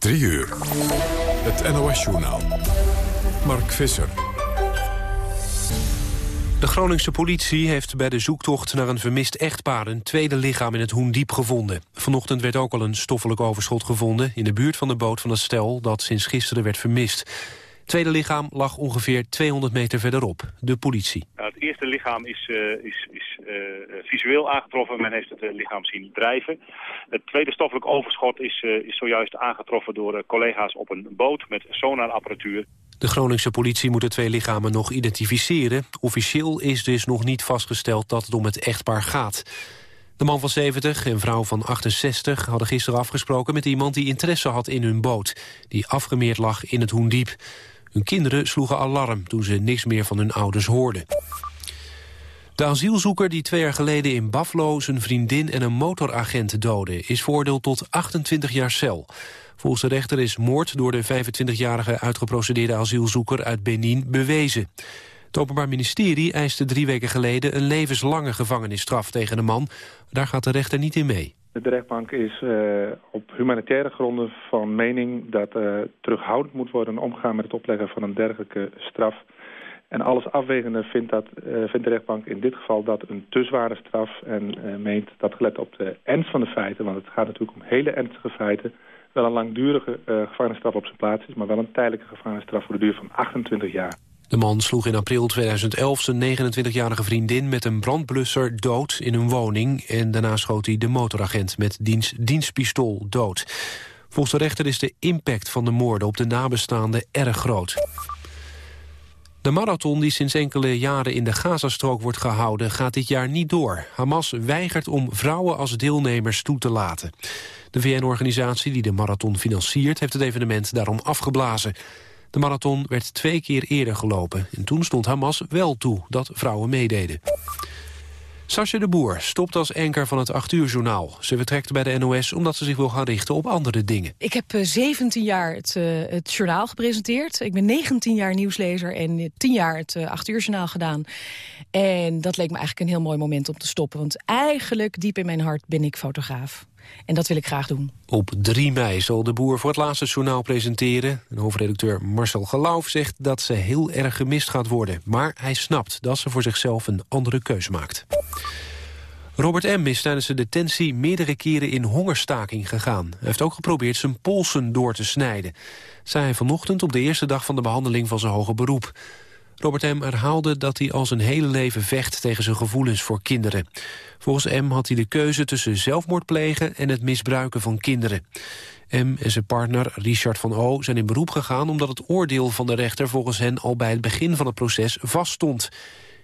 3 uur. Het NOS-journaal. Mark Visser. De Groningse politie heeft bij de zoektocht naar een vermist echtpaar... een tweede lichaam in het Hoendiep gevonden. Vanochtend werd ook al een stoffelijk overschot gevonden... in de buurt van de boot van het stel dat sinds gisteren werd vermist. Het tweede lichaam lag ongeveer 200 meter verderop, de politie. Nou, het eerste lichaam is, uh, is, is uh, visueel aangetroffen. Men heeft het uh, lichaam zien drijven. Het tweede stoffelijk overschot is, is zojuist aangetroffen door collega's op een boot met sonarapparatuur. De Groningse politie moet de twee lichamen nog identificeren. Officieel is dus nog niet vastgesteld dat het om het echtpaar gaat. De man van 70 en vrouw van 68 hadden gisteren afgesproken met iemand die interesse had in hun boot, die afgemeerd lag in het Hoendiep. Hun kinderen sloegen alarm toen ze niks meer van hun ouders hoorden. De asielzoeker die twee jaar geleden in Buffalo zijn vriendin en een motoragent doodde... is veroordeeld tot 28 jaar cel. Volgens de rechter is moord door de 25-jarige uitgeprocedeerde asielzoeker uit Benin bewezen. Het Openbaar Ministerie eiste drie weken geleden een levenslange gevangenisstraf tegen de man. Daar gaat de rechter niet in mee. De rechtbank is uh, op humanitaire gronden van mening dat uh, terughoudend moet worden omgaan met het opleggen van een dergelijke straf. En alles afwegende vindt, dat, uh, vindt de rechtbank in dit geval dat een te zware straf en meent dat gelet op de ernst van de feiten, want het gaat natuurlijk om hele ernstige feiten, wel een langdurige gevangenisstraf op zijn plaats is... maar wel een tijdelijke gevangenisstraf voor de duur van 28 jaar. De man sloeg in april 2011 zijn 29-jarige vriendin met een brandblusser dood in een woning... en daarna schoot hij de motoragent met diens dienstpistool dood. Volgens de rechter is de impact van de moorden op de nabestaanden erg groot. De marathon die sinds enkele jaren in de Gazastrook wordt gehouden... gaat dit jaar niet door. Hamas weigert om vrouwen als deelnemers toe te laten. De VN-organisatie die de marathon financiert... heeft het evenement daarom afgeblazen. De marathon werd twee keer eerder gelopen. En toen stond Hamas wel toe dat vrouwen meededen. Sascha de Boer stopt als anker van het 8 uur journaal. Ze vertrekt bij de NOS omdat ze zich wil gaan richten op andere dingen. Ik heb 17 eh, jaar het, uh, het journaal gepresenteerd. Ik ben 19 jaar nieuwslezer en 10 jaar het uh, 8 uur journaal gedaan. En dat leek me eigenlijk een heel mooi moment om te stoppen. Want eigenlijk, diep in mijn hart, ben ik fotograaf. En dat wil ik graag doen. Op 3 mei zal de boer voor het laatste journaal presenteren. En hoofdredacteur Marcel Gelauf zegt dat ze heel erg gemist gaat worden. Maar hij snapt dat ze voor zichzelf een andere keuze maakt. Robert M. is tijdens de detentie meerdere keren in hongerstaking gegaan. Hij heeft ook geprobeerd zijn polsen door te snijden. Zei hij vanochtend op de eerste dag van de behandeling van zijn hoger beroep. Robert M. herhaalde dat hij al zijn hele leven vecht tegen zijn gevoelens voor kinderen. Volgens M. had hij de keuze tussen zelfmoord plegen en het misbruiken van kinderen. M. en zijn partner Richard van O. zijn in beroep gegaan omdat het oordeel van de rechter volgens hen al bij het begin van het proces vaststond.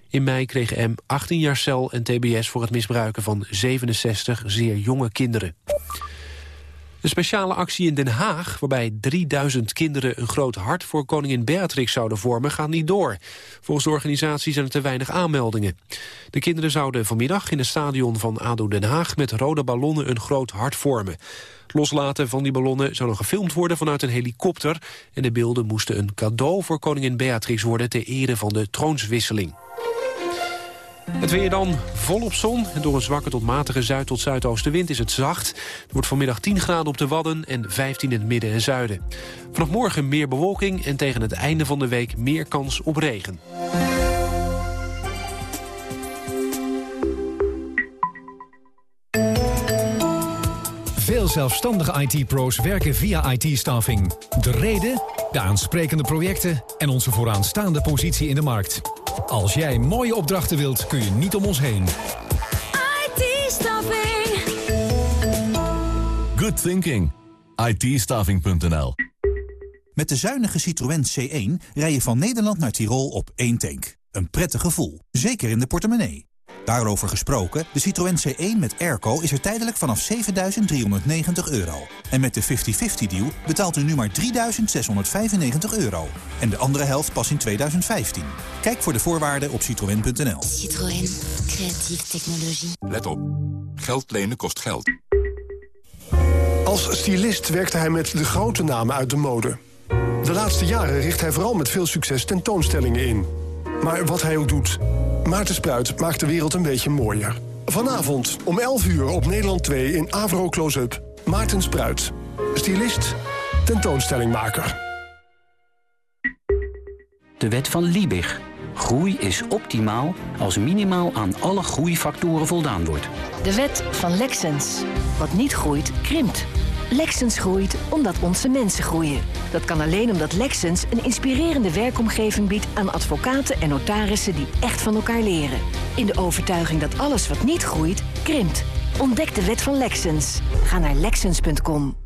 In mei kreeg M 18 jaar cel en tbs voor het misbruiken van 67 zeer jonge kinderen. Een speciale actie in Den Haag, waarbij 3000 kinderen een groot hart voor koningin Beatrix zouden vormen, gaat niet door. Volgens de organisatie zijn er te weinig aanmeldingen. De kinderen zouden vanmiddag in het stadion van ADO Den Haag met rode ballonnen een groot hart vormen. Loslaten van die ballonnen zou nog gefilmd worden vanuit een helikopter en de beelden moesten een cadeau voor koningin Beatrix worden ter ere van de troonswisseling. Het weer dan volop zon. En door een zwakke tot matige zuid- tot zuidoostenwind is het zacht. Het wordt vanmiddag 10 graden op de Wadden en 15 in het midden en zuiden. Vanaf morgen meer bewolking en tegen het einde van de week meer kans op regen. Veel zelfstandige IT-pro's werken via IT-staffing. De reden, de aansprekende projecten en onze vooraanstaande positie in de markt. Als jij mooie opdrachten wilt, kun je niet om ons heen. IT-staffing. Good thinking. it Met de zuinige Citroën C1 rij je van Nederland naar Tirol op één tank. Een prettig gevoel, zeker in de portemonnee. Daarover gesproken, de Citroën C1 met airco is er tijdelijk vanaf 7.390 euro. En met de 50-50 deal betaalt u nu maar 3.695 euro. En de andere helft pas in 2015. Kijk voor de voorwaarden op citroën.nl. Citroën. Creatieve technologie. Let op. Geld lenen kost geld. Als stylist werkte hij met de grote namen uit de mode. De laatste jaren richt hij vooral met veel succes tentoonstellingen in. Maar wat hij ook doet, Maarten Spruit maakt de wereld een beetje mooier. Vanavond om 11 uur op Nederland 2 in Avro Close-up. Maarten Spruit. Stylist, tentoonstellingmaker. De wet van Liebig. Groei is optimaal als minimaal aan alle groeifactoren voldaan wordt. De wet van Lexens. Wat niet groeit, krimpt. Lexens groeit omdat onze mensen groeien. Dat kan alleen omdat Lexens een inspirerende werkomgeving biedt aan advocaten en notarissen die echt van elkaar leren. In de overtuiging dat alles wat niet groeit, krimpt. Ontdek de wet van Lexens. Ga naar lexens.com.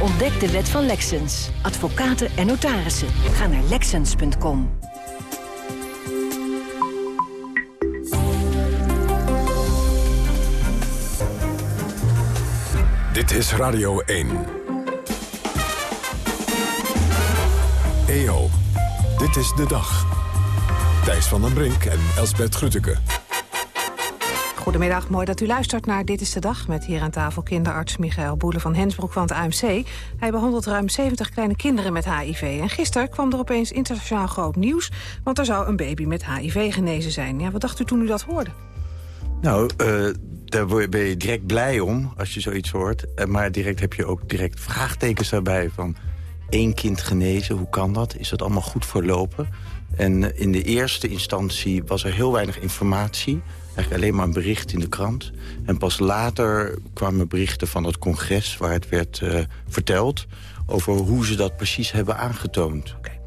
Ontdek de wet van Lexens. Advocaten en notarissen. Ga naar Lexens.com. Dit is Radio 1. EO, dit is de dag. Thijs van den Brink en Elsbert Grütke. Goedemiddag, mooi dat u luistert naar Dit is de Dag... met hier aan tafel kinderarts Michael Boele van Hensbroek van het AMC. Hij behandelt ruim 70 kleine kinderen met HIV. En gisteren kwam er opeens internationaal groot nieuws... want er zou een baby met HIV genezen zijn. Ja, wat dacht u toen u dat hoorde? Nou, uh, daar ben je direct blij om als je zoiets hoort. Uh, maar direct heb je ook direct vraagtekens daarbij van... één kind genezen, hoe kan dat? Is dat allemaal goed verlopen? En in de eerste instantie was er heel weinig informatie eigenlijk alleen maar een bericht in de krant. En pas later kwamen berichten van het congres waar het werd uh, verteld... over hoe ze dat precies hebben aangetoond. Okay.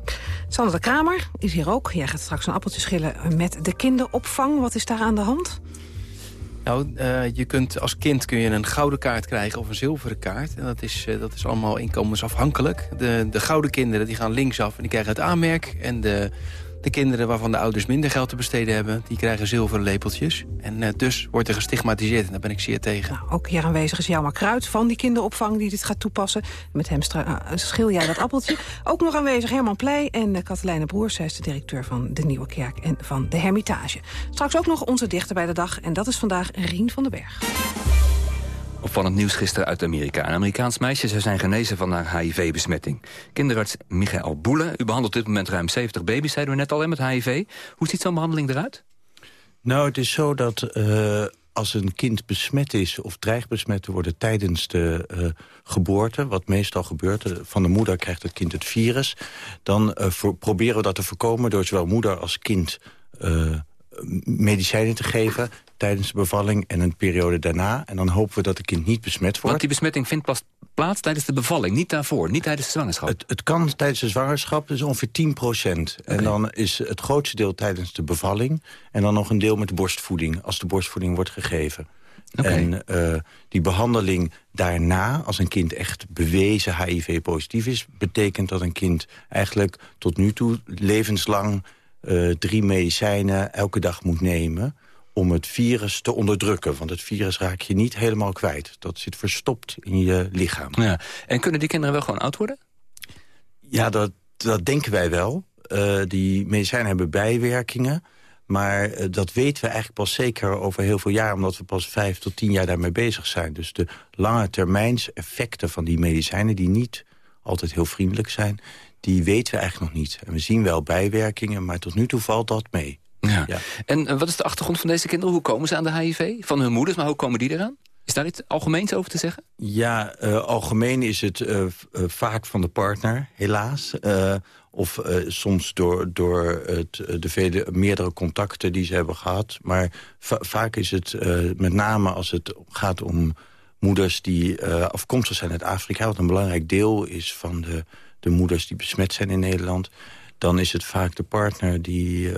Sander de Kramer is hier ook. Jij gaat straks een appeltje schillen met de kinderopvang. Wat is daar aan de hand? Nou, uh, je kunt, als kind kun je een gouden kaart krijgen of een zilveren kaart. En dat is, uh, dat is allemaal inkomensafhankelijk. De, de gouden kinderen die gaan linksaf en die krijgen het aanmerk. En de de kinderen waarvan de ouders minder geld te besteden hebben... die krijgen zilveren lepeltjes. En uh, dus wordt er gestigmatiseerd en daar ben ik zeer tegen. Nou, ook hier aanwezig is Jelma Kruid van die kinderopvang die dit gaat toepassen. Met hem uh, schil jij dat appeltje. Ook nog aanwezig Herman Pleij en uh, Katelijne Broers. Zij is de directeur van de Nieuwe Kerk en van de Hermitage. Straks ook nog onze dichter bij de dag. En dat is vandaag Rien van den Berg. Opvallend nieuws gisteren uit Amerika. Een Amerikaans meisje zou zijn genezen van haar HIV-besmetting. Kinderarts Michael Boele, u behandelt op dit moment ruim 70 baby's, zeiden we net al, met HIV. Hoe ziet zo'n behandeling eruit? Nou, het is zo dat uh, als een kind besmet is of dreigt besmet te worden tijdens de uh, geboorte, wat meestal gebeurt, van de moeder krijgt het kind het virus, dan proberen we dat te voorkomen door zowel moeder als kind medicijnen te geven tijdens de bevalling en een periode daarna. En dan hopen we dat het kind niet besmet wordt. Want die besmetting vindt pas plaats tijdens de bevalling, niet daarvoor, niet tijdens de zwangerschap? Het, het kan tijdens de zwangerschap, dus ongeveer 10 procent. Okay. En dan is het grootste deel tijdens de bevalling... en dan nog een deel met de borstvoeding, als de borstvoeding wordt gegeven. Okay. En uh, die behandeling daarna, als een kind echt bewezen HIV-positief is... betekent dat een kind eigenlijk tot nu toe levenslang... Uh, drie medicijnen elke dag moet nemen om het virus te onderdrukken. Want het virus raak je niet helemaal kwijt. Dat zit verstopt in je lichaam. Ja. En kunnen die kinderen wel gewoon oud worden? Ja, dat, dat denken wij wel. Uh, die medicijnen hebben bijwerkingen. Maar uh, dat weten we eigenlijk pas zeker over heel veel jaar... omdat we pas vijf tot tien jaar daarmee bezig zijn. Dus de lange termijns effecten van die medicijnen... die niet altijd heel vriendelijk zijn, die weten we eigenlijk nog niet. En we zien wel bijwerkingen, maar tot nu toe valt dat mee. Ja. ja. En uh, wat is de achtergrond van deze kinderen? Hoe komen ze aan de HIV? Van hun moeders, maar hoe komen die eraan? Is daar iets algemeens over te zeggen? Ja, uh, algemeen is het uh, vaak van de partner, helaas. of soms door, door het, de vele, meerdere contacten die ze hebben gehad. Maar va vaak is het met name als het gaat om moeders die afkomstig zijn uit Afrika... wat een belangrijk deel is van de, de moeders die besmet zijn in Nederland... dan is het vaak de partner die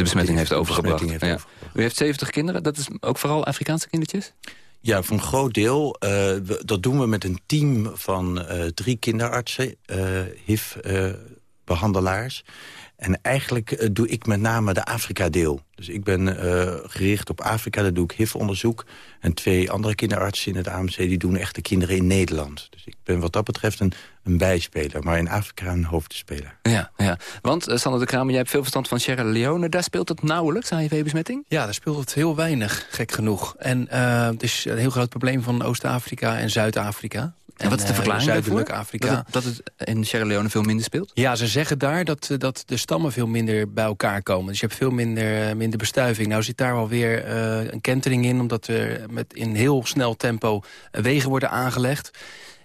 de besmetting heeft overgebracht. Heeft ja. overgebracht. U heeft 70 kinderen, dat is ook vooral Afrikaanse kindertjes? Ja, voor een groot deel. Uh, we, dat doen we met een team van uh, drie kinderartsen. Uh, HIV behandelaars. En eigenlijk eh, doe ik met name de Afrika-deel. Dus ik ben uh, gericht op Afrika, daar doe ik HIV-onderzoek. En twee andere kinderartsen in het AMC die doen echt de kinderen in Nederland. Dus ik ben wat dat betreft een, een bijspeler, maar in Afrika een hoofdspeler. Ja, ja. want uh, Sander de Kramer, jij hebt veel verstand van Sierra Leone. Daar speelt het nauwelijks, HIV-besmetting? Ja, daar speelt het heel weinig, gek genoeg. En uh, het is een heel groot probleem van Oost-Afrika en Zuid-Afrika. En, wat is de verklaring Zuidelijk Afrika. Dat het, dat het, in Sierra Leone veel minder speelt? Ja, ze zeggen daar dat, dat de stammen veel minder bij elkaar komen. Dus je hebt veel minder, minder bestuiving. Nou zit daar wel weer uh, een kentering in... omdat er met in heel snel tempo wegen worden aangelegd.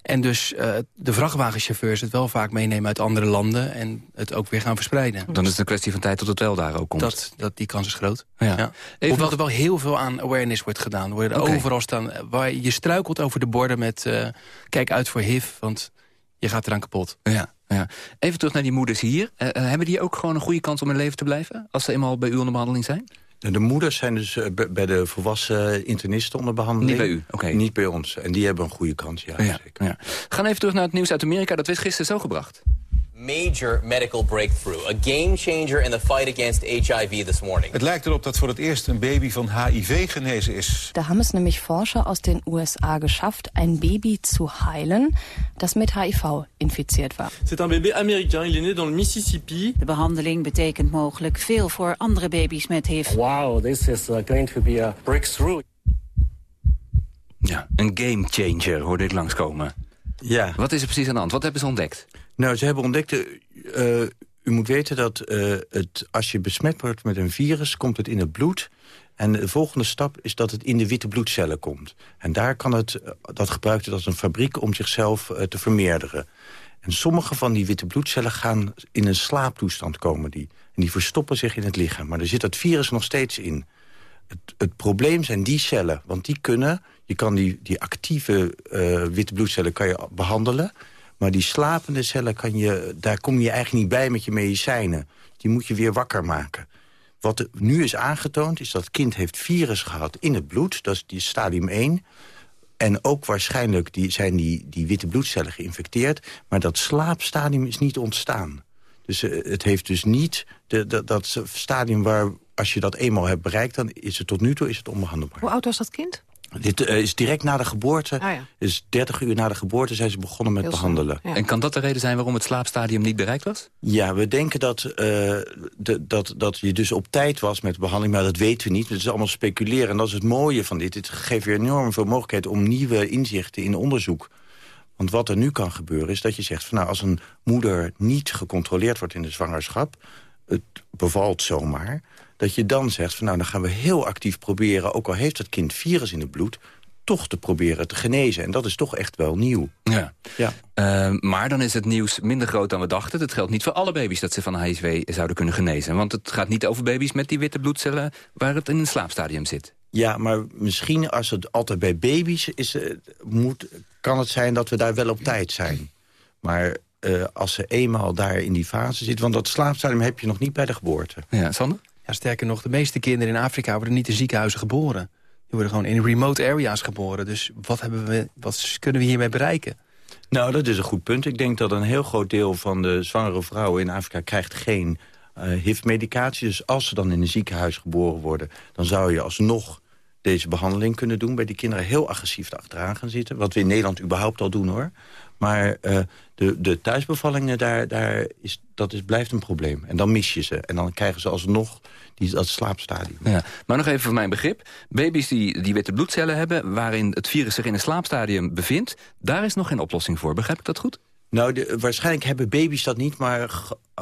En dus uh, de vrachtwagenchauffeurs het wel vaak meenemen uit andere landen... en het ook weer gaan verspreiden. Dan is het een kwestie van tijd tot het wel daar ook komt. Dat, dat, die kans is groot. Ja. Ja. Even Hoewel er wel heel veel aan awareness wordt gedaan. Worden okay. overal staan, waar je struikelt over de borden met... Uh, kijk uit voor HIV, want je gaat eraan kapot. Ja. Ja. Even terug naar die moeders hier. Uh, hebben die ook gewoon een goede kans om in leven te blijven... als ze eenmaal bij u onder behandeling zijn? De moeders zijn dus bij de volwassen internisten onder behandeling. Niet bij u? Oké. Okay. Niet bij ons. En die hebben een goede kans, ja, ja zeker. Ja. Gaan even terug naar het nieuws uit Amerika. Dat werd gisteren zo gebracht. Major medical breakthrough. A game changer in the fight against HIV this morning. Het lijkt erop dat voor het eerst een baby van HIV genezen is. Da haben es nämlich Forscher aus den USA geschafft, ein Baby zu heilen, das mit HIV infiziert war. C'est un bébé américain, il est né dans le Mississippi. De behandeling betekent mogelijk veel voor andere baby's met HIV. Wow, this is going to be a breakthrough. Ja, een game changer hoorde ik langskomen. Ja. Wat is er precies aan de hand? Wat hebben ze ontdekt? Nou, ze hebben ontdekt... Uh, u moet weten dat uh, het, als je besmet wordt met een virus... komt het in het bloed. En de volgende stap is dat het in de witte bloedcellen komt. En daar kan het, dat gebruikt het als een fabriek om zichzelf te vermeerderen. En sommige van die witte bloedcellen gaan in een slaaptoestand komen. Die, en die verstoppen zich in het lichaam. Maar er zit dat virus nog steeds in. Het, het probleem zijn die cellen, want die kunnen... je kan die, die actieve witte bloedcellen kan je behandelen... Maar die slapende cellen, kan je, daar kom je eigenlijk niet bij met je medicijnen. Die moet je weer wakker maken. Wat nu is aangetoond, is dat het kind heeft virus gehad in het bloed. Dat is die stadium 1. En ook waarschijnlijk die, zijn die, die witte bloedcellen geïnfecteerd. Maar dat slaapstadium is niet ontstaan. Dus uh, het heeft dus niet de, de, dat stadium waar, als je dat eenmaal hebt bereikt... dan is het tot nu toe is het onbehandelbaar. Hoe oud was dat kind? Dit uh, is direct na de geboorte, ah, ja. dus 30 uur na de geboorte zijn ze begonnen met Heel behandelen. Ja. En kan dat de reden zijn waarom het slaapstadium niet bereikt was? Ja, we denken dat, uh, de, dat, dat je dus op tijd was met de behandeling, maar dat weten we niet. Het is allemaal speculeren en dat is het mooie van dit. Het geeft weer enorm veel mogelijkheid om nieuwe inzichten in onderzoek. Want wat er nu kan gebeuren is dat je zegt... Van, nou, als een moeder niet gecontroleerd wordt in de zwangerschap... het bevalt zomaar dat je dan zegt, van, nou, dan gaan we heel actief proberen... ook al heeft het kind virus in het bloed, toch te proberen te genezen. En dat is toch echt wel nieuw. Ja. ja. Uh, maar dan is het nieuws minder groot dan we dachten. Het geldt niet voor alle baby's dat ze van HIV zouden kunnen genezen. Want het gaat niet over baby's met die witte bloedcellen... waar het in een slaapstadium zit. Ja, maar misschien als het altijd bij baby's is... moet, kan het zijn dat we daar wel op tijd zijn. Maar uh, als ze eenmaal daar in die fase zit... want dat slaapstadium heb je nog niet bij de geboorte. Ja, Sander? Ja, sterker nog, de meeste kinderen in Afrika worden niet in ziekenhuizen geboren. Die worden gewoon in remote areas geboren. Dus wat, hebben we, wat kunnen we hiermee bereiken? Nou, dat is een goed punt. Ik denk dat een heel groot deel van de zwangere vrouwen in Afrika krijgt geen uh, HIV-medicatie. Dus als ze dan in een ziekenhuis geboren worden... dan zou je alsnog deze behandeling kunnen doen... bij die kinderen heel agressief achteraan gaan zitten. Wat we in Nederland überhaupt al doen, hoor. Maar uh, de, de thuisbevallingen, daar, daar is, dat is, blijft een probleem. En dan mis je ze. En dan krijgen ze alsnog die, dat slaapstadium. Ja, maar nog even voor mijn begrip. Baby's die, die witte bloedcellen hebben... waarin het virus zich in een slaapstadium bevindt... daar is nog geen oplossing voor. Begrijp ik dat goed? Nou, de, waarschijnlijk hebben baby's dat niet, maar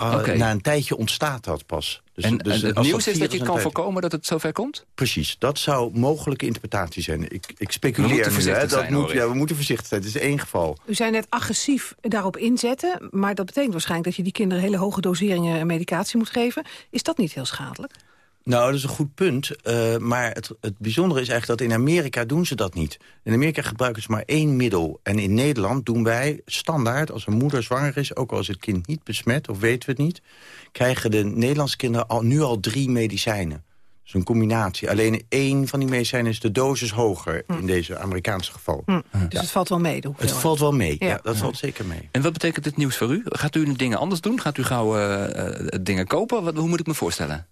uh, okay. na een tijdje ontstaat dat pas. Dus, en, dus en het nieuws is dat je kan voorkomen dat het zover komt? Precies, dat zou mogelijke interpretatie zijn. Ik, ik speculeer nu, hè, dat zijn, moet, ja, we moeten voorzichtig zijn. Het is één geval. U zei net agressief daarop inzetten, maar dat betekent waarschijnlijk dat je die kinderen hele hoge doseringen medicatie moet geven. Is dat niet heel schadelijk? Nou, dat is een goed punt. Uh, maar het, het bijzondere is eigenlijk dat in Amerika doen ze dat niet. In Amerika gebruiken ze maar één middel. En in Nederland doen wij standaard, als een moeder zwanger is... ook al is het kind niet besmet, of weten we het niet... krijgen de Nederlandse kinderen al, nu al drie medicijnen. is een combinatie. Alleen één van die medicijnen is de dosis hoger in deze Amerikaanse geval. Hm. Dus het valt wel mee, Het valt wel mee, ja, Ja. dat valt zeker mee. En wat betekent dit nieuws voor u? Gaat u dingen anders doen? Gaat u gauw eh, eh, dingen kopen? Wat, hoe moet ik me voorstellen?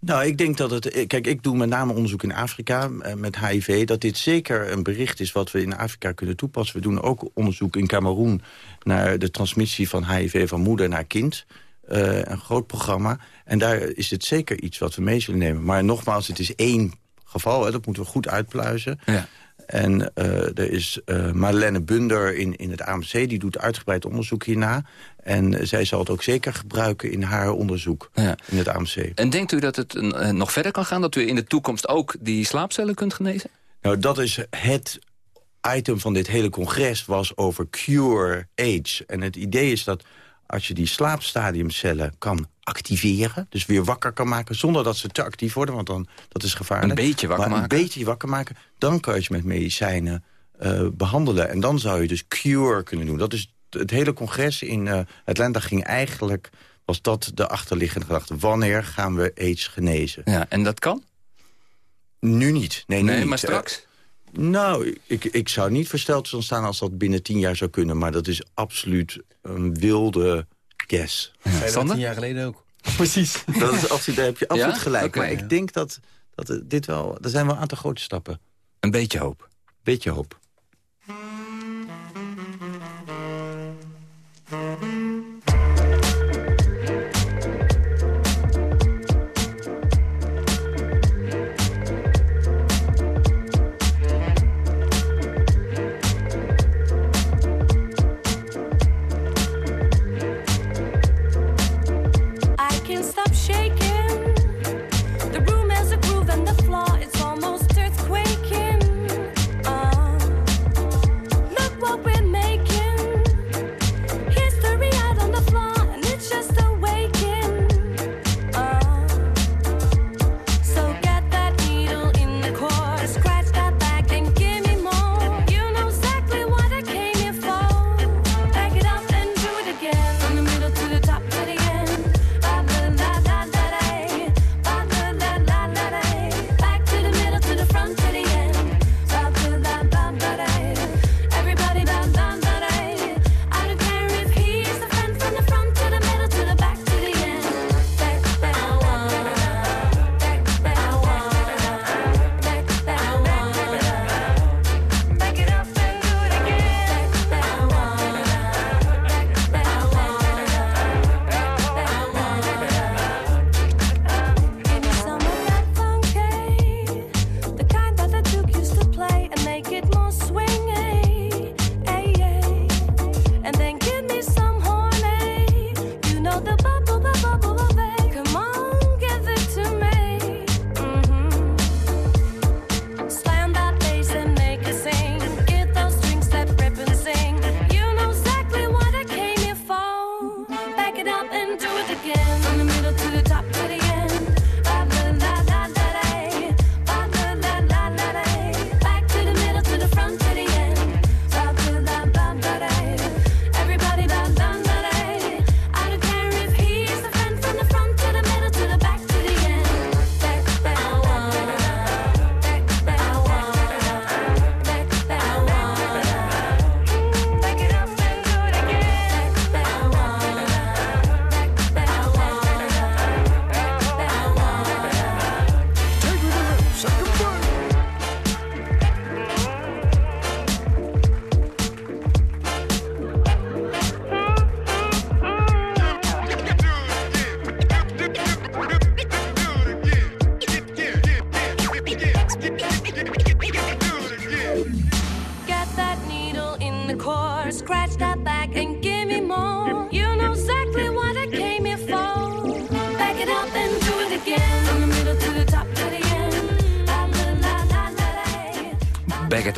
Nou, ik denk dat het... eh, Kijk, ik doe met name onderzoek in Afrika eh, met HIV... dat dit zeker een bericht is wat we in Afrika kunnen toepassen. We doen ook onderzoek in Cameroen... naar de transmissie van HIV van moeder naar kind. Eh, een groot programma. En daar is het zeker iets wat we mee zullen nemen. Maar nogmaals, het is één geval. Hè, dat moeten we goed uitpluizen. Ja. En eh, er is eh Marlene Bunder in, in het AMC, die doet uitgebreid onderzoek hierna. En zij zal het ook zeker gebruiken in haar onderzoek in het AMC. En denkt u dat het eh, nog verder kan gaan? Dat u in de toekomst ook die slaapcellen kunt genezen? Nou, dat is het item van dit hele congres was over cure age. En het idee is dat als je die slaapstadiumcellen kan activeren... dus weer wakker kan maken zonder dat ze te actief worden... want dan dat is gevaarlijk. Een beetje wakker maar maken. Een beetje wakker maken. Dan kan je ze met medicijnen eh, behandelen. En dan zou je dus cure kunnen doen. Dat is het hele congres in eh, Atlanta ging eigenlijk... was dat de achterliggende gedachte. Wanneer gaan we aids genezen? Ja, en dat kan? Nu niet. Nee, nu Nee, niet. maar straks? Eh, nou, ik, ik zou niet versteld staan als dat binnen tien jaar zou kunnen. Maar dat is absoluut een wilde guess. Zei dat tien jaar geleden ook. Precies. Dat is absoluut, daar heb je absoluut Ja? gelijk. Maar ja. ik denk dat, dat het- dit wel... Er zijn wel een aantal grote stappen. Een beetje hoop. Beetje hoop.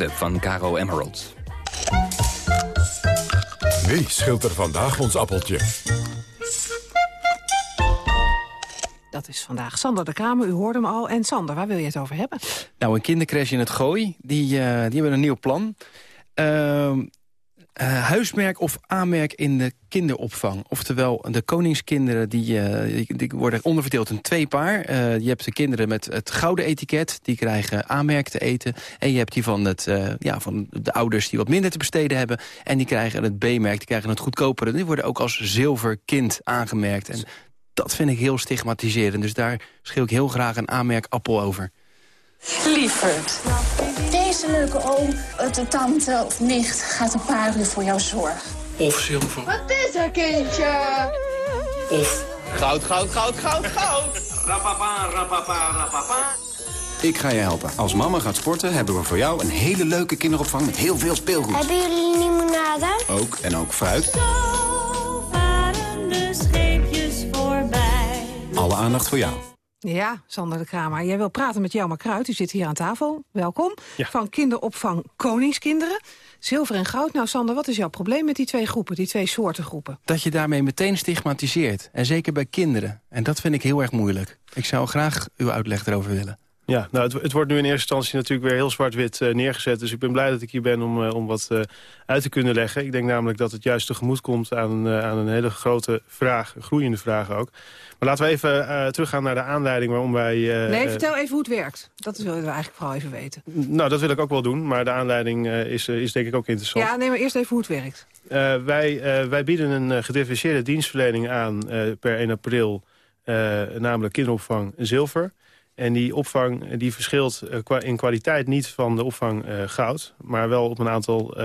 Up van Caro Emerald. Wie schilt er vandaag ons appeltje? Dat is vandaag Sander de Kramer, u hoorde hem al. En Sander, waar wil je het over hebben? Nou, een kindercrash in het Gooi, die, eh, die hebben een nieuw plan. Ehm, Eh, huismerk of aanmerk in de kinderopvang. Oftewel, de koningskinderen die, eh, die, worden onderverdeeld in twee paar. Eh, je hebt de kinderen met het gouden etiket, die krijgen aanmerk te eten. En je hebt die van, het, ja, van de ouders die wat minder te besteden hebben. En die krijgen het B-merk, die krijgen het goedkopere. Die worden ook als zilverkind aangemerkt. En dat vind ik heel stigmatiserend. Dus daar schil ik heel graag een aanmerk appel over. Lieverd, deze leuke oom, de tante of nicht gaat een paar uur voor jou zorgen. Of zilver. Wat is er, kindje? Of goud, goud, goud, goud, goud. Rapapa, rapapa, rapapa. Ik ga je helpen. Als mama gaat sporten, hebben we voor jou een hele leuke kinderopvang met heel veel speelgoed. Hebben jullie limonade? Ook en ook fruit. varen de scheepjes voorbij. Alle aandacht voor jou. Ja, Sander de Kramer. Jij wil praten met Jelma Kruid. U zit hier aan tafel. Welkom. Van kinderopvang Koningskinderen. Zilver en goud. Nou, Sander, wat is jouw probleem met die twee groepen? Die twee soorten groepen? Dat je daarmee meteen stigmatiseert. En zeker bij kinderen. En dat vind ik heel erg moeilijk. Ik zou graag uw uitleg erover willen. Ja, nou, het, het wordt nu in eerste instantie natuurlijk weer heel zwart-wit eh, neergezet. Dus ik ben blij dat ik hier ben om, eh, om wat eh, uit te kunnen leggen. Ik denk namelijk dat het juist tegemoet komt aan, aan een hele grote vraag. Groeiende vraag ook. Maar laten we even teruggaan naar de aanleiding waarom wij... nee, vertel even hoe het werkt. Dat willen we eigenlijk vooral even weten. nou, dat wil ik ook wel doen. Maar de aanleiding is, is denk ik ook interessant. Ja, nee, maar eerst even hoe het werkt. Wij, wij bieden een gedifferentieerde dienstverlening aan per 1 april. namelijk kinderopvang zilver. En die opvang eh, die verschilt eh, in kwaliteit niet van de opvang eh, goud. Maar wel op een aantal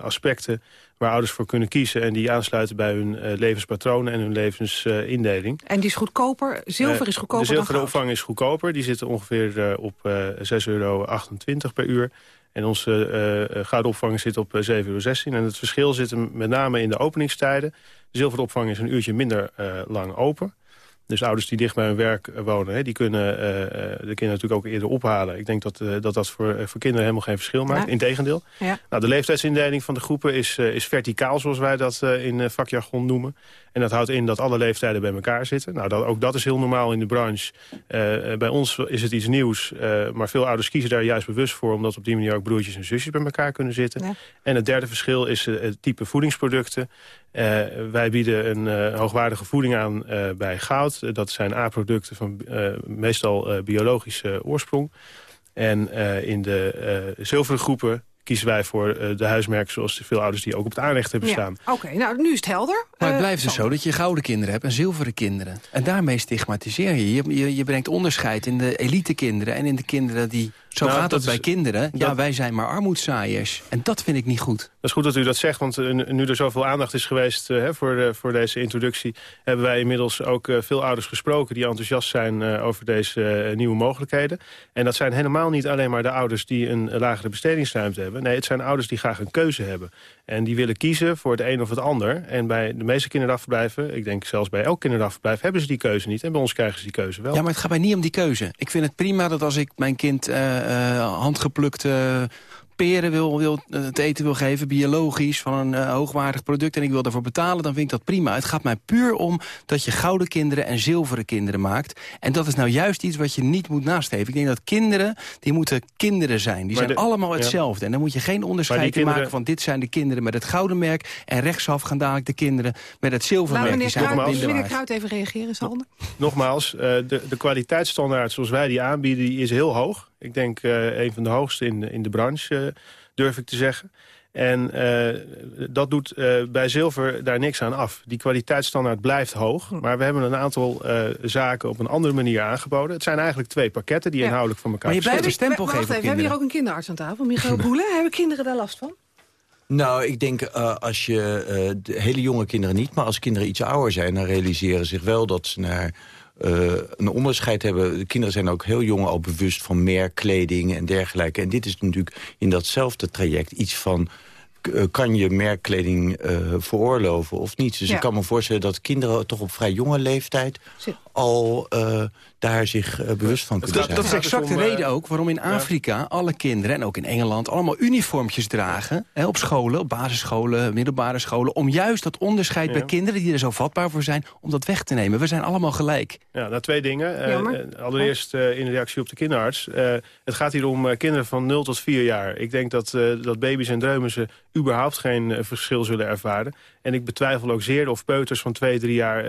aspecten waar ouders voor kunnen kiezen. En die aansluiten bij hun levenspatronen en hun levensindeling. En die is goedkoper. Zilver is goedkoper De zilveren dan goud. opvang is goedkoper. Die zitten ongeveer op eh 6,28 euro per uur. En onze eh, gouden opvang zit op eh, 7,16 euro. En het verschil zit hem met name in de openingstijden. De zilveren opvang is een uurtje minder lang open. Dus ouders die dicht bij hun werk eh, wonen... Hè, die kunnen eh, eh, de kinderen natuurlijk ook eerder ophalen. Ik denk dat dat, dat voor, voor kinderen helemaal geen verschil maakt. Integendeel. Ja. Nou, de leeftijdsindeling van de groepen is, is verticaal, zoals wij dat in vakjargon noemen. En dat houdt in dat alle leeftijden bij elkaar zitten. Nou, dat, ook dat is heel normaal in de branche. Eh, eh, bij ons is het iets nieuws, eh, maar veel ouders kiezen daar juist bewust voor... omdat op die manier ook broertjes en zusjes bij elkaar kunnen zitten. Ja. En het derde verschil is het type voedingsproducten. Wij bieden een hoogwaardige voeding aan bij goud. Dat zijn A-producten van meestal biologische oorsprong. En in de zilveren groepen kiezen wij voor eh, de huismerken... zoals de veel ouders die ook op het aanrecht hebben staan. Ja, Oké, nou nu is het helder. Maar het Eh, blijft dus zo dat je gouden kinderen hebt en zilveren kinderen. En daarmee stigmatiseer je. Je, je, je brengt onderscheid in de elite kinderen en in de kinderen die... Zo Nou, gaat dat dat bij is- kinderen. Ja, wij zijn maar armoedzaaiers. En dat vind ik niet goed. Dat is goed dat u dat zegt, want eh, nu er zoveel aandacht is geweest eh, hè, voor, eh, voor deze introductie... hebben wij inmiddels ook veel ouders gesproken die enthousiast zijn over deze nieuwe mogelijkheden. En dat zijn helemaal niet alleen maar de ouders die een lagere bestedingsruimte hebben. Nee, het zijn ouders die graag een keuze hebben. En die willen kiezen voor het een of het ander. En bij de meeste kinderdagverblijven, ik denk zelfs bij elk kinderdagverblijf... hebben ze die keuze niet. En bij ons krijgen ze die keuze wel. Ja, maar het gaat mij niet om die keuze. Ik vind het prima dat als ik mijn kind handgeplukte peren wil, wil, eh, het eten wil geven, biologisch, van een eh, hoogwaardig product... en ik wil daarvoor betalen, dan vind ik dat prima. Het gaat mij puur om dat je gouden kinderen en zilveren kinderen maakt. En dat is nou juist iets wat je niet moet nastreven. Ik denk dat kinderen, die moeten kinderen zijn. Die Maar zijn de- allemaal ja. hetzelfde. En dan moet je geen onderscheid kinderen- maken van... dit zijn de kinderen met het gouden merk... en rechtsaf gaan dadelijk de kinderen met het Laat zilvermerk. Die meneer Kruid, minder meneer. Kruid even reageren, Sander. Nogmaals, eh, de, de kwaliteitsstandaard zoals wij die aanbieden, die is heel hoog. Ik denk eh, een van de hoogste in de, in de branche, eh, durf ik te zeggen. En eh, dat doet eh, bij zilver daar niks aan af. Die kwaliteitsstandaard blijft hoog. Maar we hebben een aantal eh, zaken op een andere manier aangeboden. Het zijn eigenlijk twee pakketten die Ja. inhoudelijk van elkaar Maar je blijft een stempel Wacht geven even, we hebben hier ook een kinderarts aan tafel. Michael Boelen, hebben kinderen daar last van? Nou, ik denk eh, als je eh, de hele jonge kinderen niet... maar als kinderen iets ouder zijn, dan realiseren zich wel dat ze naar... eh, een onderscheid hebben. De kinderen zijn ook heel jong al bewust van merkkleding en dergelijke. En dit is natuurlijk in datzelfde traject iets van... eh, kan je merkkleding eh, veroorloven of niet? Dus Ja. ik kan me voorstellen dat kinderen toch op vrij jonge leeftijd... Zit. Al eh, daar zich eh, bewust van kunnen Dat, zijn. dat is exact de reden ook waarom in Afrika alle kinderen... en ook in Engeland allemaal uniformpjes dragen... Hè, op scholen, op basisscholen, middelbare scholen... om juist dat onderscheid bij kinderen die er zo vatbaar voor zijn... om dat weg te nemen. We zijn allemaal gelijk. Ja, nou twee dingen. Eh, eh, allereerst eh, in reactie op de kinderarts. Eh, het gaat hier om eh, kinderen van 0 tot 4 jaar. Ik denk dat, eh, dat baby's en dreumissen überhaupt geen eh, verschil zullen ervaren. En ik betwijfel ook zeer of peuters van 2, 3 jaar...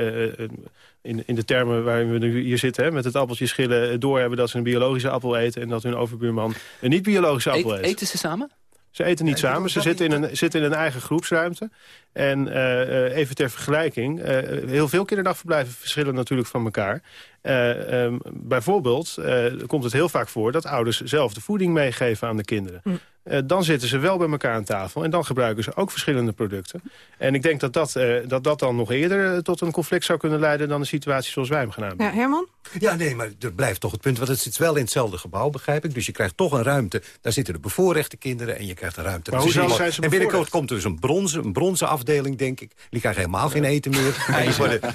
in, in de termen waarin we nu hier zitten, hè, met het appeltje schillen... eh, doorhebben dat ze een biologische appel eten... en dat hun overbuurman een niet-biologische appel Eet- eet. eten ze samen? Ze eten niet samen, ze zitten in, een, zitten in een eigen groepsruimte. En eh, eh, even ter vergelijking, eh, heel veel kinderdagverblijven verschillen natuurlijk van elkaar. Eh, ehm, bijvoorbeeld eh, komt het heel vaak voor dat ouders zelf de voeding meegeven aan de kinderen. Eh, dan zitten ze wel bij elkaar aan tafel en dan gebruiken ze ook verschillende producten. En ik denk dat dat, eh, dat, dat dan nog eerder tot een conflict zou kunnen leiden dan de situatie zoals wij hem gaan aanbieden. Ja, Herman? Ja, nee, maar er blijft toch het punt, want het zit wel in hetzelfde gebouw, begrijp ik. Dus je krijgt toch een ruimte, daar zitten de bevoorrechte kinderen... en je krijgt een ruimte. Maar hoe zijn ze En binnenkort komt er dus een bronzen, een bronzen afdeling, denk ik. Die krijgen helemaal geen eten meer.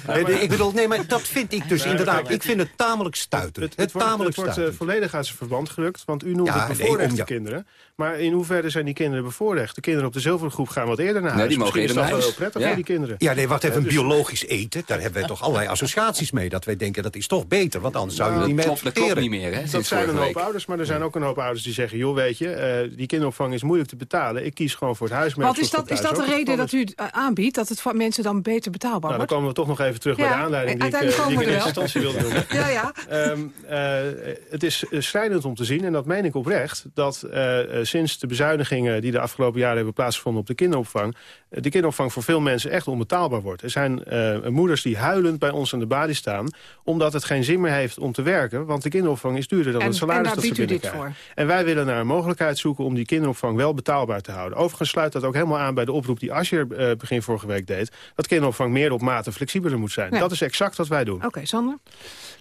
Nee, nee, ik bedoel, nee, maar dat vind ik dus Nee, inderdaad. Ik vind het tamelijk stuitend. Het, Het wordt, tamelijk het wordt eh, stuitend. volledig uit zijn verband gerukt, want u noemt Ja, het nee, bevoorrechte om- ja. kinderen. Maar in hoeverre zijn die kinderen bevoorrecht? De kinderen op de zilveren groep gaan wat eerder naar Nee, huis. die mogen Misschien is eerder naar heel huis. prettig Ja. voor die kinderen. Ja, nee, wacht even, Eh, dus- biologisch eten, daar hebben wij toch allerlei associaties mee. Dat wij denken, dat is toch beter, want anders zou je Nou, niet meer dat klopt- dat klopt accepteren. niet Dat zijn een hoop ouders, maar er zijn ook een hoop ouders die zeggen... joh, weet je, eh, die kinderopvang is moeilijk te betalen. Ik kies gewoon voor het huismerk. Want is dat, is dat de reden dat u eh, aanbiedt? Dat het voor mensen dan beter betaalbaar Nou, dan wordt? komen we toch nog even terug bij de aanleiding die ik, eh, die ik in eerste er instantie wilde noemen. Ja, ja. Ehm, eh, het is eh, schrijnend om te zien, en dat meen ik oprecht... dat eh, eh, sinds de bezuinigingen die de afgelopen jaren hebben plaatsgevonden op de kinderopvang... eh, de kinderopvang voor veel mensen echt onbetaalbaar wordt. Er zijn eh, moeders die huilend bij ons aan de balie staan... omdat het geen zin meer heeft om te werken... want de kinderopvang is duurder dan En- het salaris dat ze biedt u dit binnenkrijgen. En wij willen naar een mogelijkheid zoeken om die kinderopvang wel betaalbaar te houden. Overigens sluit dat ook helemaal aan bij de oproep die Asjer eh, begin vorige week deed... dat kinderopvang meer op maat en flexibeler moet zijn. Ja. Dat is exact wat wij doen. Oké, Sander?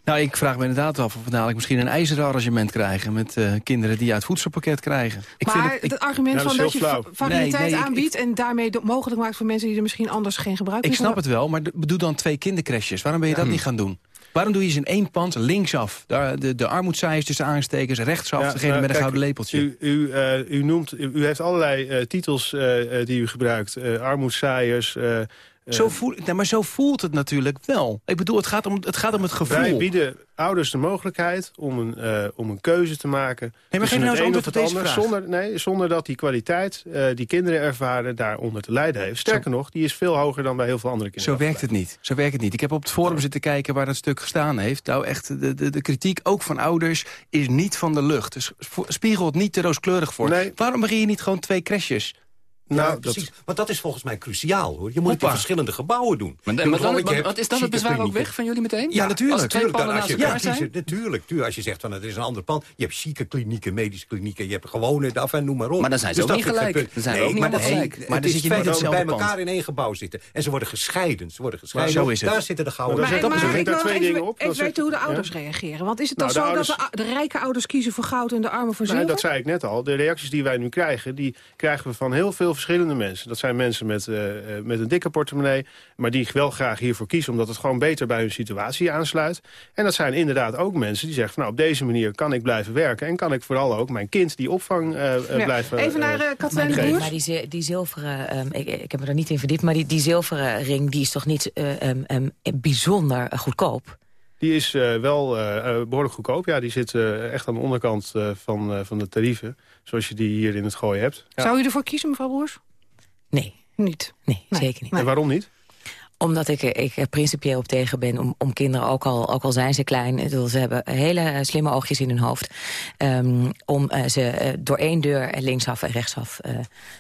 Nou, ik vraag me inderdaad af of we dadelijk misschien een ijzeren arrangement krijgen... met eh, kinderen die uit voedselpakket krijgen. Ik maar vind het, argument Ja, dat van dat, je variëteit Nee, nee, ik- aanbiedt... en daarmee mogelijk maakt voor mensen die er misschien anders geen gebruik Ik van snap het wel, maar doe dan twee kindercrashes. Waarom ben je dat niet gaan doen? Waarom doe je ze in één pand linksaf? De, de, de armoedzaaiers tussen aanstekers, rechtsaf, Ja, degene nou, met een kijk, gouden lepeltje. U, u, eh, u, noemt, u, u heeft allerlei eh, titels eh, die u gebruikt. Eh armoedzaaiers. Eh, zo voel, nee, maar zo voelt het natuurlijk wel. Ik bedoel, het gaat om het, gaat om het gevoel. Wij bieden ouders de mogelijkheid om een, eh, om een keuze te maken. maar tussen geef nou eens antwoord op deze ander. vraag. Zonder, nee, zonder dat die kwaliteit eh, die kinderen ervaren daaronder te lijden heeft. Sterker nog, die is veel hoger dan bij heel veel andere kinderen. Zo werkt het niet. Zo werkt het niet. Ik heb op het forum zitten kijken waar dat stuk gestaan heeft. Nou echt, de, de, de kritiek ook van ouders is niet van de lucht. Dus vo- spiegel het niet te rooskleurig voor. Waarom begin je niet gewoon twee crashes? Nou, Nou, precies. Want dat is volgens mij cruciaal, hoor. Je moet het in verschillende gebouwen doen. Maar, dan, wat, is dan het bezwaar ook weg van jullie meteen? Ja, natuurlijk. Als twee natuurlijk. Dan als naast je elkaar ja, zijn? Natuurlijk, natuurlijk. Als je zegt van het is een ander pand. Je hebt ziekenklinieken, medische klinieken. Je hebt gewone, af en noem maar op. Maar dan zijn ze Dus ook dat niet gelijk. Dan zijn punt. ook niet maar nee, gelijk. Maar het dan is zit je niet feit in dat ze bij elkaar in één gebouw zitten. En ze worden gescheiden. Ze worden gescheiden. zo is het. Daar zitten de gouden... Dat ik Dat weten hoe de ouders reageren. Want is het dan Nou, zo dat de, rijke ouders kiezen voor goud en de armen voor Nee, zilver? dat zei ik net al. De reacties die wij nu krijgen, die krijgen we van heel veel verschillende mensen. Dat zijn mensen met, eh, eh, met een dikke portemonnee, maar die wel graag hiervoor kiezen... omdat het gewoon beter bij hun situatie aansluit. En dat zijn inderdaad ook mensen die zeggen... van, nou, op deze manier kan ik blijven werken... en kan ik vooral ook mijn kind die opvang Ja. blijven Even naar de geven. Boers. Maar die, die zilveren, ehm, ik, ik heb me er niet in verdiept... maar die, die zilveren ring die is toch niet eh, ehm, ehm, bijzonder goedkoop? Die is eh, wel eh, eh, behoorlijk goedkoop. Ja, die zit eh, echt aan de onderkant eh, van, eh, van de tarieven. Zoals je die hier in het gooi hebt. Ja. Zou u ervoor kiezen, mevrouw Boers? Nee. Niet? Nee, zeker niet. En waarom niet? Omdat ik, ik er principieel op tegen ben om, om kinderen, ook al, ook al zijn ze klein... ze hebben hele slimme oogjes in hun hoofd... ehm, om eh, ze eh, door één deur linksaf en rechtsaf eh,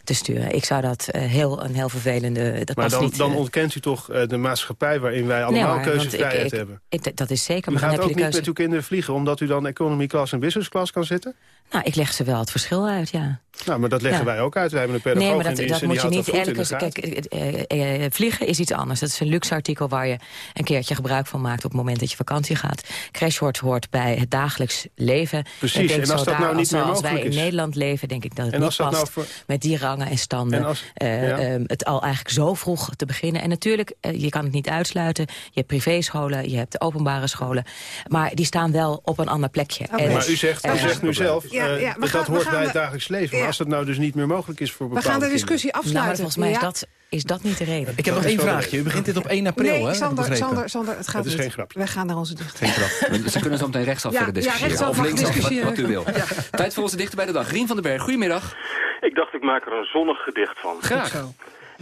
te sturen. Ik zou dat heel, een heel vervelende... Dat Maar dan, niet, dan ontkent u toch de maatschappij waarin wij nee, allemaal maar, want keuzevrijheid ik- ik- hebben. ik- dat is zeker, U maar dan gaat ook niet keuze... met uw kinderen vliegen omdat u dan economy class en business class kan zitten? Nou, ik leg ze wel het verschil uit, ja. Nou, maar dat leggen Ja. wij ook uit. We hebben een pedagoog Nee, maar in dat, dat die moet je niet elke... Kijk, eh, eh, eh, vliegen is iets anders. Dat is een luxe artikel waar je een keertje gebruik van maakt... op het moment dat je vakantie gaat. Crashhort hoort bij het dagelijks leven. Precies, en als dat nou niet meer als wij mogelijk in is. Nederland leven, denk ik dat het En niet als dat past... nou voor- met die rangen en standen. En als- eh, ja. ehm, het al eigenlijk zo vroeg te beginnen. En natuurlijk, eh, je kan het niet uitsluiten. Je hebt privéscholen, je hebt openbare scholen. Maar die staan wel op een ander plekje. En, maar u zegt, u zegt nu zelf, Ja, eh, ja, we dat gaan- we hoort gaan bij het dagelijks leven. Maar Ja. als dat nou dus niet meer mogelijk is voor We bepaalde gaan de kinderen. discussie afsluiten. Nou, maar volgens mij is, dat, is dat niet de reden. Ik heb nog één vraagje. U begint dit op 1 april, nee, hè? Sander. Sander, Sander, het gaat Het is niet. geen grapje. We gaan naar onze dichter. Geen grap. Ze kunnen zo meteen rechtsaf verder ja, discussiëren. rechtsaf of linksaf, wat, discussiëren. wat u wil. Tijd voor onze dichter bij de dag. Rien van den Berg, goedemiddag. Ik dacht, ik maak er een zonnig gedicht van. Graag.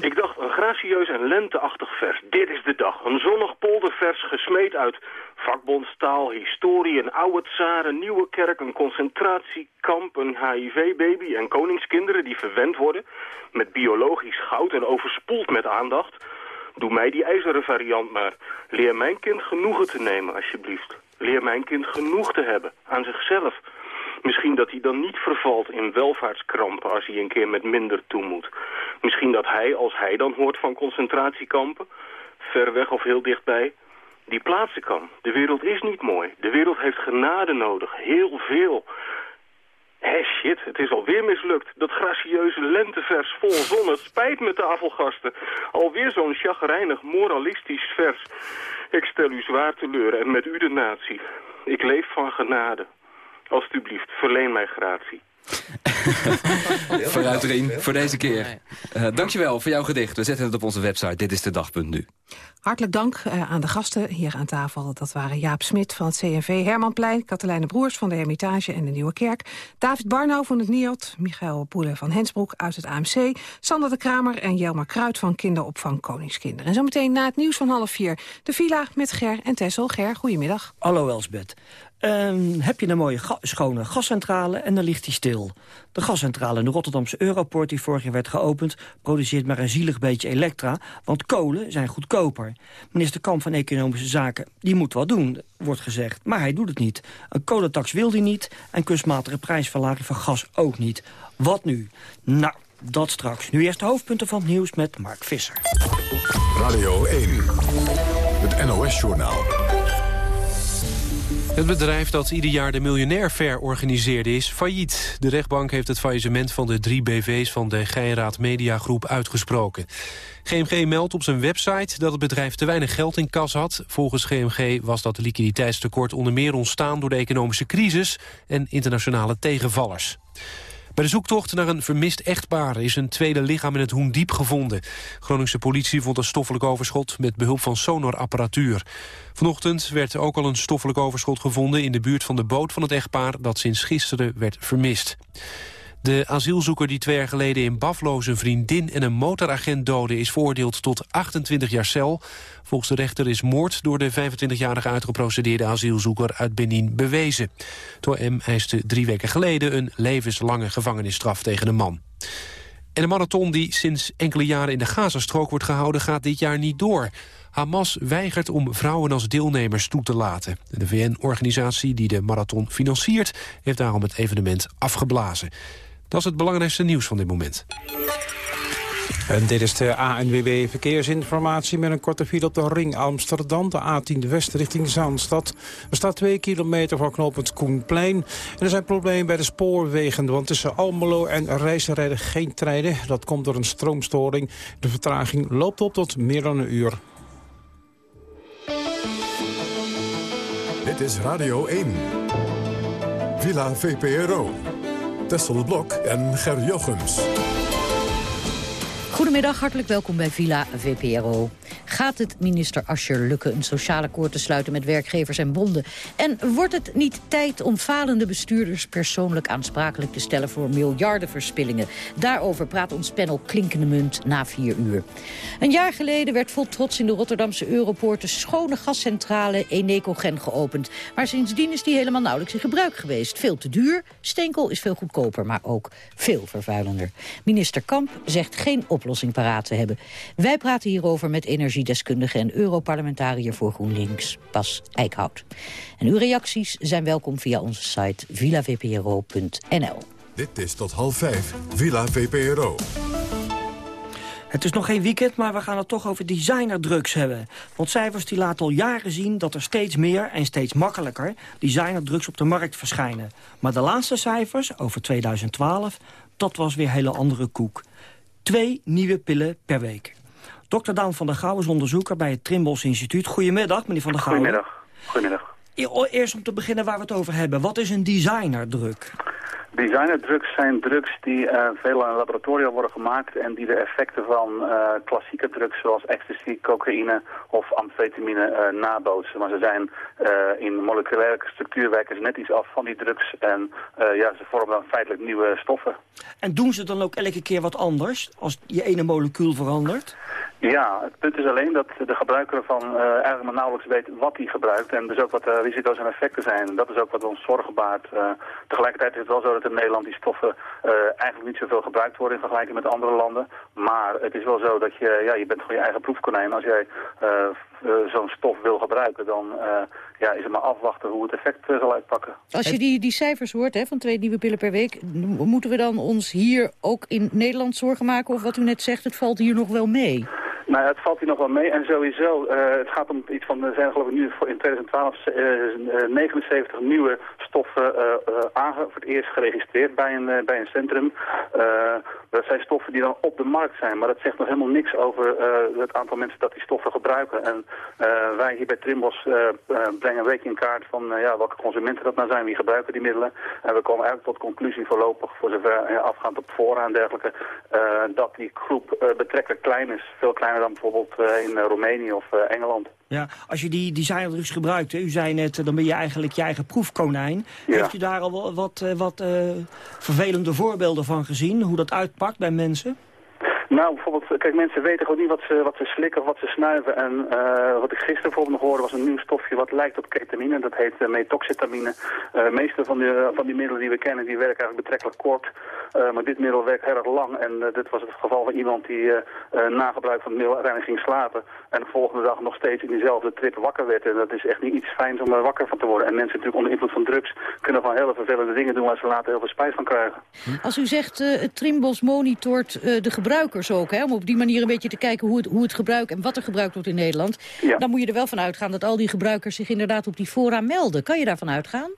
Ik dacht, een gracieus en lenteachtig vers. Dit is de dag. Een zonnig poldervers gesmeed uit vakbondstaal, historie, een oude tsaren, nieuwe kerk, een concentratiekamp, een HIV-baby en koningskinderen die verwend worden met biologisch goud en overspoeld met aandacht. Doe mij die ijzeren variant maar. Leer mijn kind genoegen te nemen, alsjeblieft. Leer mijn kind genoeg te hebben aan zichzelf. Misschien dat hij dan niet vervalt in welvaartskrampen als hij een keer met minder toe moet. Misschien dat hij, als hij dan hoort van concentratiekampen, ver weg of heel dichtbij, die plaatsen kan. De wereld is niet mooi. De wereld heeft genade nodig. Heel veel. Hé, shit, het is alweer mislukt. Dat gracieuze lentevers vol zon. Het spijt me, tafelgasten. Alweer zo'n chagrijnig moralistisch vers. Ik stel u zwaar teleur en met u de natie. Ik leef van genade. Alsjeblieft, verleen mij gratie. Vooruit Rien, voor deze keer. Eh, dankjewel voor jouw gedicht. We zetten het op onze website. Dit is de dag.nu. Hartelijk dank eh, aan de gasten hier aan tafel. Dat waren Jaap Smit van het CNV, Herman Plein, Katelijne Broers van de Hermitage en de Nieuwe Kerk, David Barnau van het NIOT, Michael Poelen van Hensbroek uit het AMC, Sander de Kramer en Jelmer Kruid van Kinderopvang Koningskinderen. En zometeen na het nieuws van half vier de villa met Ger en Tessel. Ger, goedemiddag. Hallo Elsbeth. Ehm, heb je een mooie schone gascentrale en dan ligt die stil. De gascentrale in de Rotterdamse Europoort die vorig jaar werd geopend... produceert maar een zielig beetje elektra, want kolen zijn goedkoper. Minister Kamp van Economische Zaken, die moet wat doen, wordt gezegd. Maar hij doet het niet. Een kolentax wil hij niet en kunstmatige prijsverlaging van gas ook niet. Wat nu? Nou, dat straks. Nu eerst de hoofdpunten van het nieuws met Mark Visser. Radio 1, het NOS-journaal. Het bedrijf dat ieder jaar de miljonair fair organiseerde is failliet. De rechtbank heeft het faillissement van de drie BV's van de Geiraat Mediagroep uitgesproken. GMG meldt op zijn website dat het bedrijf te weinig geld in kas had. Volgens GMG was dat liquiditeitstekort onder meer ontstaan door de economische crisis en internationale tegenvallers. Bij de zoektocht naar een vermist echtpaar is een tweede lichaam in het Hoendiep gevonden. Groningse politie vond een stoffelijk overschot met behulp van sonarapparatuur. Vanochtend werd ook al een stoffelijk overschot gevonden in de buurt van de boot van het echtpaar dat sinds gisteren werd vermist. De asielzoeker die twee jaar geleden in Baflo zijn vriendin en een motoragent doodde... is veroordeeld tot 28 jaar cel. Volgens de rechter is moord door de 25-jarige uitgeprocedeerde asielzoeker uit Benin bewezen. Door M eiste drie weken geleden een levenslange gevangenisstraf tegen de man. En de marathon die sinds enkele jaren in de Gazastrook wordt gehouden... gaat dit jaar niet door. Hamas weigert om vrouwen als deelnemers toe te laten. De VN-organisatie die de marathon financiert... heeft daarom het evenement afgeblazen. Dat is het belangrijkste nieuws van dit moment. En dit is de ANWB Verkeersinformatie met een korte file op de ring Amsterdam. De A10 West richting Zaanstad. Er staat 2 kilometer voor knooppunt Koenplein. En er zijn problemen bij de spoorwegen, want tussen Almelo en Rijssen rijden geen treinen. Dat komt door een stroomstoring. De vertraging loopt op tot meer dan een uur. Dit is Radio 1. Villa VPRO. Tessel Blok en Ger Jochems. Goedemiddag, hartelijk welkom bij Villa VPRO. Gaat het minister Ascher lukken een sociaal akkoord te sluiten met werkgevers en bonden? En wordt het niet tijd om falende bestuurders persoonlijk aansprakelijk te stellen voor miljardenverspillingen? Daarover praat ons panel Klinkende Munt na vier uur. Een jaar geleden werd vol trots in de Rotterdamse Europoort de schone gascentrale Enecogen geopend. Maar sindsdien is die helemaal nauwelijks in gebruik geweest. Veel te duur, steenkool is veel goedkoper, maar ook veel vervuilender. Minister Kamp zegt geen oplossing paraat te hebben. Wij praten hierover met energiedeskundige en Europarlementariër voor GroenLinks, Bas Eickhout. En uw reacties zijn welkom via onze site villavpro.nl. Dit is tot half vijf, Villa VPRO. Het is nog geen weekend, maar we gaan het toch over designerdrugs hebben. Want cijfers die laten al jaren zien dat er steeds meer en steeds makkelijker designerdrugs op de markt verschijnen. Maar de laatste cijfers, over 2012, dat was weer een hele andere koek. Twee nieuwe pillen per week. Dr. Daan van der Gouw is onderzoeker bij het Trimbos Instituut. Goedemiddag, meneer van der Gouw. Goedemiddag. Goedemiddag. Eerst om te beginnen waar we het over hebben. Wat is een designerdrug? Designerdrugs zijn drugs die uh, veel in laboratoria worden gemaakt en die de effecten van uh, klassieke drugs zoals ecstasy, cocaïne of amfetamine uh, nabootsen. Maar ze zijn in moleculaire structuur werken ze net iets af van die drugs en ja, ze vormen dan feitelijk nieuwe stoffen. En doen ze dan ook elke keer wat anders als je ene molecuul verandert? Ja, het punt is alleen dat de gebruiker ervan uh, eigenlijk maar nauwelijks weet wat hij gebruikt. En dus ook wat de risico's en effecten zijn. En dat is ook wat ons zorgen baart. Tegelijkertijd is het wel zo dat in Nederland die stoffen uh, eigenlijk niet zoveel gebruikt worden in vergelijking met andere landen. Maar het is wel zo dat je, ja, je bent gewoon je eigen proefkonijn. Als jij zo'n stof wil gebruiken, dan ja, is het maar afwachten hoe het effect zal uitpakken. Als je die, die cijfers hoort hè, van twee nieuwe pillen per week, moeten we dan ons hier ook in Nederland zorgen maken? Of wat u net zegt, het valt hier nog wel mee? Nou, het valt hier nog wel mee. En sowieso, uh, het gaat om iets van, er zijn geloof ik nu in 2012 uh, 79 nieuwe stoffen uh, voor het eerst geregistreerd bij een, bij een centrum. dat zijn stoffen die dan op de markt zijn. Maar dat zegt nog helemaal niks over het aantal mensen dat die stoffen gebruiken. En wij hier bij Trimbos brengen een week in kaart van ja, welke consumenten dat nou zijn, wie gebruiken die middelen. En we komen eigenlijk tot conclusie voorlopig, voor zover afgaand op voorraad en dergelijke, dat die groep betrekkelijk klein is, veel kleiner dan bijvoorbeeld in Roemenië of Engeland. Ja, als je die designerdrugs gebruikt, hè, u zei net, dan ben je eigenlijk je eigen proefkonijn. Ja. Heeft u daar al wat, wat vervelende voorbeelden van gezien, hoe dat uitpakt bij mensen? Nou, bijvoorbeeld, kijk, mensen weten gewoon niet wat ze, wat ze slikken of wat ze snuiven. En uh, wat ik gisteren bijvoorbeeld nog hoorde was een nieuw stofje wat lijkt op ketamine. Dat heet uh, metoxetamine. Uh, de meeste van, die, van die middelen die we kennen, die werken eigenlijk betrekkelijk kort. maar dit middel werkt heel erg lang. En dit was het geval van iemand die na gebruik van het middel uiteindelijk ging slapen. En de volgende dag nog steeds in diezelfde trip wakker werd. En dat is echt niet iets fijns om er wakker van te worden. En mensen natuurlijk onder invloed van drugs kunnen van hele vervelende dingen doen waar ze later heel veel spijt van krijgen. Als u zegt, het Trimbos monitort de gebruikers ook, hè, om op die manier een beetje te kijken hoe het, hoe het gebruik en wat er gebruikt wordt in Nederland. Ja. Dan moet je er wel van uitgaan dat al die gebruikers zich inderdaad op die fora melden. Kan je daarvan uitgaan?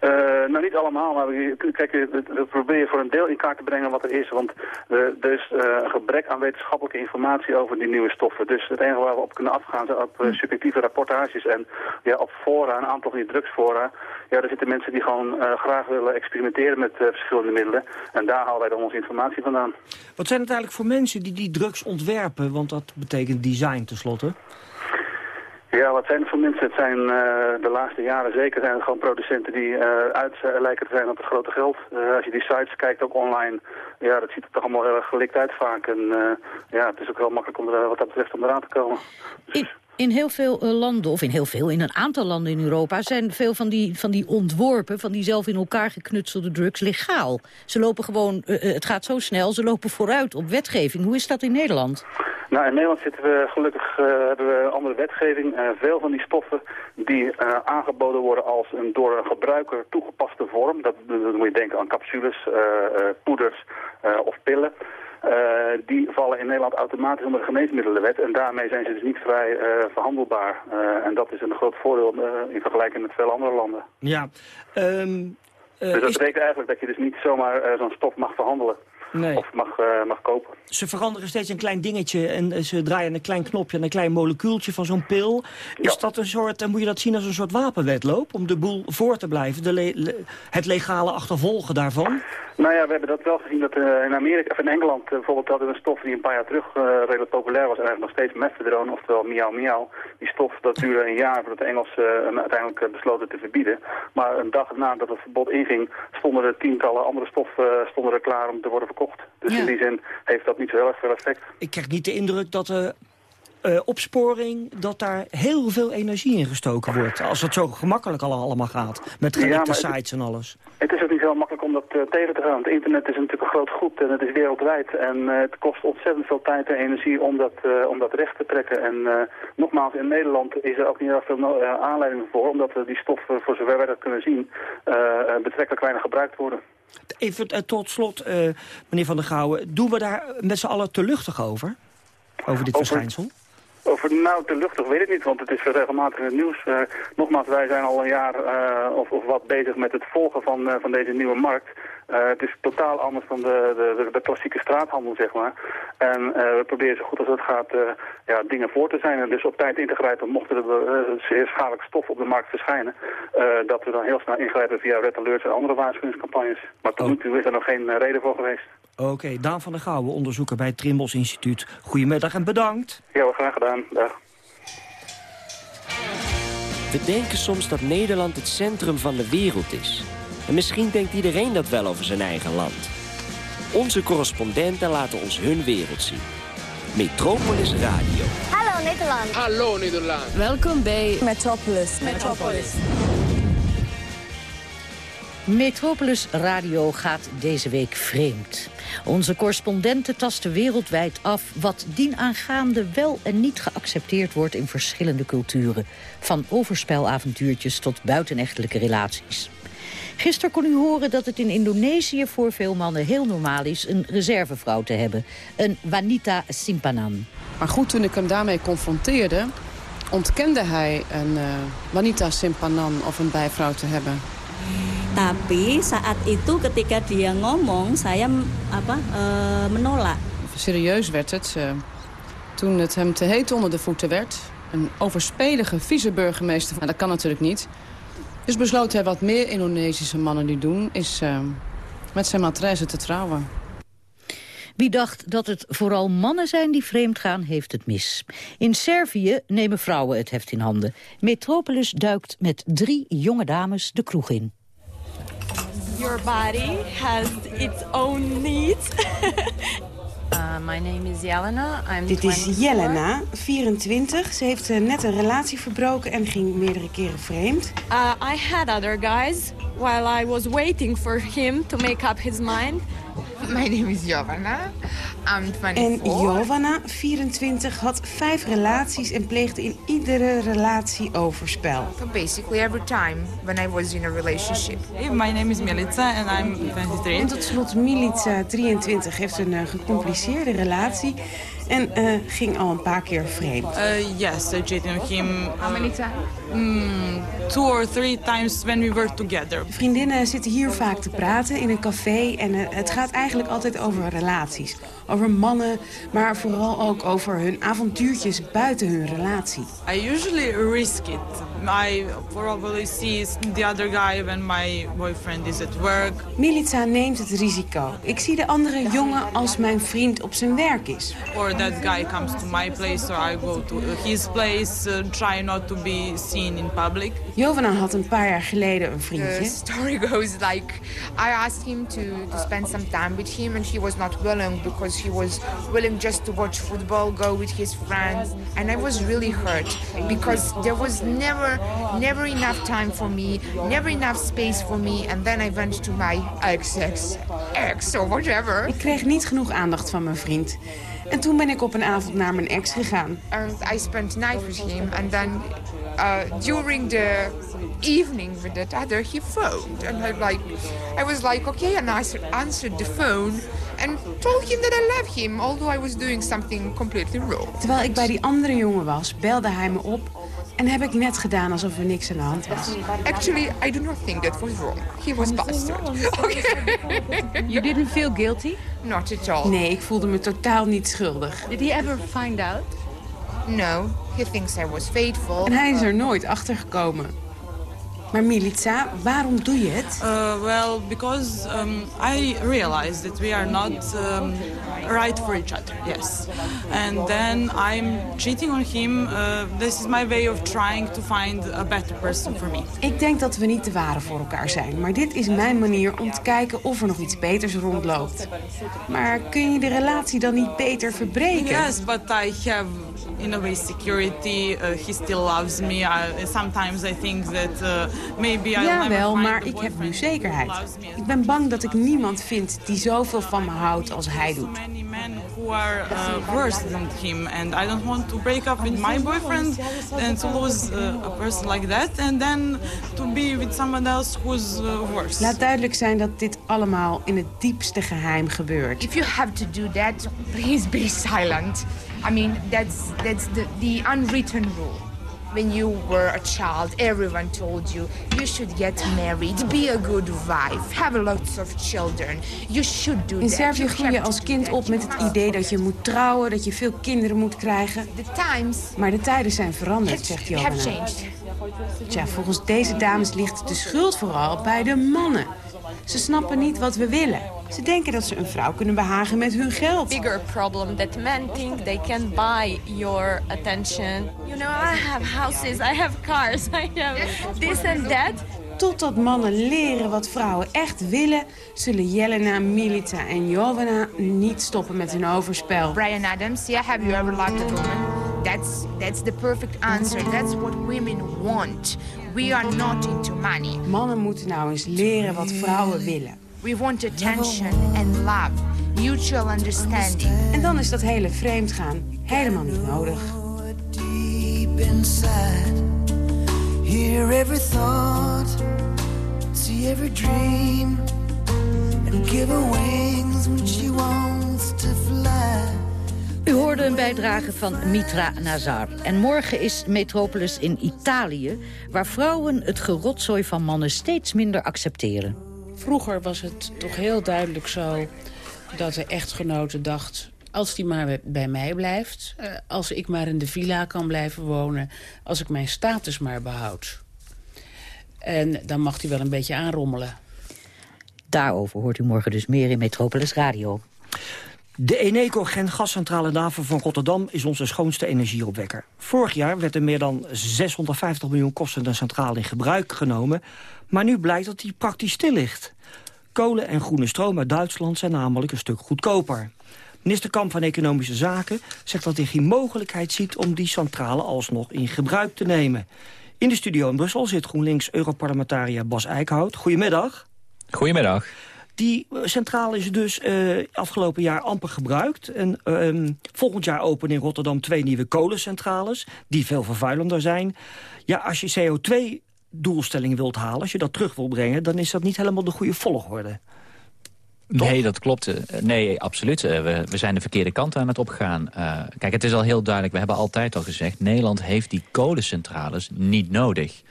Uh, nou, niet allemaal, maar kijk, we proberen voor een deel in kaart te brengen wat er is. Want uh, er is uh, een gebrek aan wetenschappelijke informatie over die nieuwe stoffen. Dus het enige waar we op kunnen afgaan zijn op subjectieve rapportages. En ja, op fora, een aantal van die drugsfora, ja, daar zitten mensen die gewoon graag willen experimenteren met verschillende middelen. En daar halen wij dan onze informatie vandaan. Wat zijn het eigenlijk voor mensen die die drugs ontwerpen? Want dat betekent design tenslotte. Ja, wat zijn het voor mensen? Het zijn uh, de laatste jaren zeker zijn het gewoon producenten die uh, uit uh, lijken te zijn op het grote geld. als je die sites kijkt, ook online, ja, dat ziet er toch allemaal heel erg gelikt uit vaak. En ja, het is ook heel makkelijk om er, wat dat betreft om eraan te komen. Dus... In heel veel landen, of in heel veel, in een aantal landen in Europa... zijn veel van die, van die ontworpen, van die zelf in elkaar geknutselde drugs legaal. Ze lopen gewoon, het gaat zo snel, ze lopen vooruit op wetgeving. Hoe is dat in Nederland? Nou, in Nederland zitten we gelukkig hebben we andere wetgeving. Veel van die stoffen die aangeboden worden als een door een gebruiker toegepaste vorm. Dat, dat moet je denken aan capsules, poeders of pillen. Die vallen in Nederland automatisch onder de geneesmiddelenwet. En daarmee zijn ze dus niet vrij verhandelbaar. en dat is een groot voordeel in vergelijking met veel andere landen. Ja. Um, dus dat betekent eigenlijk dat je dus niet zomaar zo'n stof mag verhandelen. Nee. Of mag, uh, mag kopen. Ze veranderen steeds een klein dingetje en ze draaien een klein knopje en een klein molecuultje van zo'n pil. Is dat een soort, moet je dat zien als een soort wapenwedloop om de boel voor te blijven? De le het legale achtervolgen daarvan? Nou ja, we hebben dat wel gezien dat in Amerika of in Engeland bijvoorbeeld hadden we een stof die een paar jaar terug redelijk populair was en eigenlijk nog steeds methadone, oftewel miauw miauw. Die stof dat duurde een jaar voordat de Engelsen uiteindelijk besloten te verbieden. Maar een dag nadat het verbod inging stonden er tientallen andere stoffen stonden er klaar om te worden verkocht. Dus in die zin heeft dat niet zo heel erg veel effect. Ik krijg niet de indruk dat eh, opsporing... dat daar heel veel energie in gestoken wordt. Als het zo gemakkelijk al allemaal gaat. Met Ja, het- sites en alles. Het is ook niet heel makkelijk om dat eh, tegen te gaan. Het internet is natuurlijk een groot goed en het is wereldwijd. En eh, het kost ontzettend veel tijd en energie om dat, eh, om dat recht te trekken. En eh, nogmaals, in Nederland is er ook niet heel veel eh, aanleiding voor. Omdat eh, die stoffen, voor zover wij dat kunnen zien, eh, eh, betrekkelijk weinig gebruikt worden. Even eh, tot slot, eh, meneer Van der Gouwen. Doen we daar met z'n allen te luchtig over? Over dit Over- verschijnsel? Over nou te luchtig weet ik niet, want het is regelmatig in het nieuws. Eh, nogmaals, wij zijn al een jaar of, of wat bezig met het volgen van, van deze nieuwe markt. Eh, het is totaal anders dan de, de, de, de klassieke straathandel, zeg maar. En eh, we proberen zo goed als het gaat eh, ja, dingen voor te zijn. En dus op tijd in te grijpen mochten er eh, zeer schadelijke stoffen op de markt verschijnen. eh, dat we dan heel snel ingrijpen via red alerts en andere waarschuwingscampagnes. Maar tot nu toe is er nog geen reden voor geweest. Oké, Daan van der Gouwen, onderzoeker bij het Trimbos Instituut. Goedemiddag en bedankt. Ja, wel graag gedaan. Dag. We denken soms dat Nederland het centrum van de wereld is. En misschien denkt iedereen dat wel over zijn eigen land. Onze correspondenten laten ons hun wereld zien. Metropolis Radio. Hallo Nederland. Hallo Nederland. Welkom bij Metropolis. Metropolis. Metropolis Radio gaat deze week vreemd. Onze correspondenten tasten wereldwijd af wat dienaangaande wel en niet geaccepteerd wordt in verschillende culturen. Van overspel-avontuurtjes tot buitenechtelijke relaties. Gisteren kon u horen dat het in Indonesië voor veel mannen heel normaal is een reservevrouw te hebben. Een wanita simpanan. Maar goed, toen ik hem daarmee confronteerde... ontkende hij een eh, wanita simpanan of een bijvrouw te hebben. Tapi saat itu ketika dia ngomong, saya apa eh, menolak. Serieus werd het eh, toen het hem te heet onder de voeten werd. Een overspelige vice-burgemeester, nou, dat kan natuurlijk niet. Dus besloot hij wat meer Indonesische mannen nu doen... is eh, met zijn matresse te trouwen. Wie dacht dat het vooral mannen zijn die vreemd gaan, heeft het mis. In Servië nemen vrouwen het heft in handen. Metropolis duikt met drie jonge dames de kroeg in. Your body has its own needs. Uh, my name is Jelena. I'm Dit is 24. Jelena, 24. Ze heeft eh, net een relatie verbroken en ging meerdere keren vreemd. Uh, I had other guys while I was waiting for him to make up his mind. My name is Giovanna. I'm 24. En Jovana, 24, had vijf relaties en pleegde in iedere relatie overspel. So basically every time when I was in a relationship. My name is Milica and I'm 23. En tot slot Milica, 23, heeft een eh, gecompliceerde relatie en eh, ging al een paar keer vreemd. Uh, yes, I cheated on him. How many times? Mm, two or three times when we were together. Vriendinnen zitten hier vaak te praten in een café en eh, het gaat eigenlijk altijd over relaties. Over mannen, maar vooral ook over hun avontuurtjes buiten hun relatie. I usually risk it. I probably see the other guy when my boyfriend is at work. Milica neemt het risico. Ik zie de andere jongen als mijn vriend op zijn werk is. Or that guy comes to my place or I go to his place. Uh, try not to be seen in public. Jovana had een paar jaar geleden een The vriendje. story goes like I asked him to, to spend some time with him and he was not willing because he was willing just to watch football, go with his friends. And I was really hurt because there was never never enough time for me, never enough space for me. And then I went to my ex ex ex or whatever. Ik kreeg niet genoeg aandacht van mijn vriend. En toen ben ik op een avond naar mijn ex gegaan. And I spent night with him and then uh, during the evening with that other he phoned and I like I was like okay and I answered the phone and told him that I love him although I was doing something completely wrong. Terwijl ik bij die andere jongen was, belde hij me op... en heb ik net gedaan alsof er niks aan de hand was. Actually, I do not think that was wrong. He was bastard. You didn't feel guilty? Not at all. Nee, ik voelde me totaal niet schuldig. Did he ever find out? No, he thinks I was faithful. En hij is er nooit achter gekomen. Maar Milica, waarom doe je het? Uh, well, because um, I realize that we are not um, right for each other. Yes, and then I'm cheating on him. Uh, this is my way of trying to find a better person for me. Ik denk dat we niet te ware voor elkaar zijn, maar dit is mijn manier om te kijken of er nog iets beters rondloopt. Maar kun je de relatie dan niet beter verbreken? Yes, but I have in a way security. Uh, he still loves me. I, sometimes I think that maybe I'll ja, never wel, find maar ik heb nu zekerheid. Ik ben bang dat ik niemand vind die zoveel van me houdt als hij doet. Who are uh, worse than him, and I don't want to break up with my boyfriend and to lose uh, a person like that, and then to be with someone else who's uh, worse. Laat duidelijk zijn dat dit allemaal in het diepste geheim gebeurt. If you have to do that, please be silent. I mean, that's that's the, the unwritten rule. When you were a child, everyone told you you should get married, be a good wife, have lots of children. You should do In that. Servië You groei je als kind op met het idee dat je moet trouwen, dat je veel kinderen moet krijgen. Maar de tijden zijn veranderd, zegt Johanna. Tja, volgens deze dames ligt de schuld vooral bij de mannen. Ze snappen niet wat we willen. Ze denken dat ze een vrouw kunnen behagen met hun geld. bigger problem that men think they can buy your attention. You know, I have houses, I have cars, I have this and that. Totdat mannen leren wat vrouwen echt willen... zullen Jelena, Milica en Jovana niet stoppen met hun overspel. Brian Adams, yeah, have you ever liked a woman? That's that's the perfect answer. That's what women want. We are not into money. Mannen moeten nou eens leren wat vrouwen willen. We want attention and love, mutual understanding. En dan is dat hele vreemdgaan helemaal niet nodig. deep inside. Hear every thought, see every dream, and give her wings when she wants to fly. U hoorde een bijdrage van Mitra Nazar. En morgen is Metropolis in Italië... waar vrouwen het gerotzooi van mannen steeds minder accepteren. Vroeger was het toch heel duidelijk zo dat de echtgenote dacht... als die maar bij mij blijft, eh, als ik maar in de villa kan blijven wonen... als ik mijn status maar behoud. En dan mag hij wel een beetje aanrommelen. Daarover hoort u morgen dus meer in Metropolis Radio. De Eneco Gen gascentrale Naven van Rotterdam is onze schoonste energieopwekker. Vorig jaar werd er meer dan 650 miljoen kostende centrale in gebruik genomen. Maar nu blijkt dat die praktisch stil ligt. Kolen en groene stroom uit Duitsland zijn namelijk een stuk goedkoper. Minister Kamp van Economische Zaken zegt dat hij geen mogelijkheid ziet... om die centrale alsnog in gebruik te nemen. In de studio in Brussel zit GroenLinks-Europarlementariër Bas Eickhout. Goedemiddag. Goedemiddag. Die eh, centrale is dus eh, afgelopen jaar amper gebruikt. En ehm, volgend jaar openen in Rotterdam twee nieuwe kolencentrales... die veel vervuilender zijn. Ja, als je CO2-doelstellingen wilt halen, als je dat terug wil brengen... dan is dat niet helemaal de goede volgorde. Nee, dat klopt. Eh, Nee, absoluut. Eh, We, we zijn de verkeerde kant aan het opgaan. Eh, kijk, het is al heel duidelijk. We hebben altijd al gezegd... Nederland heeft die kolencentrales niet nodig.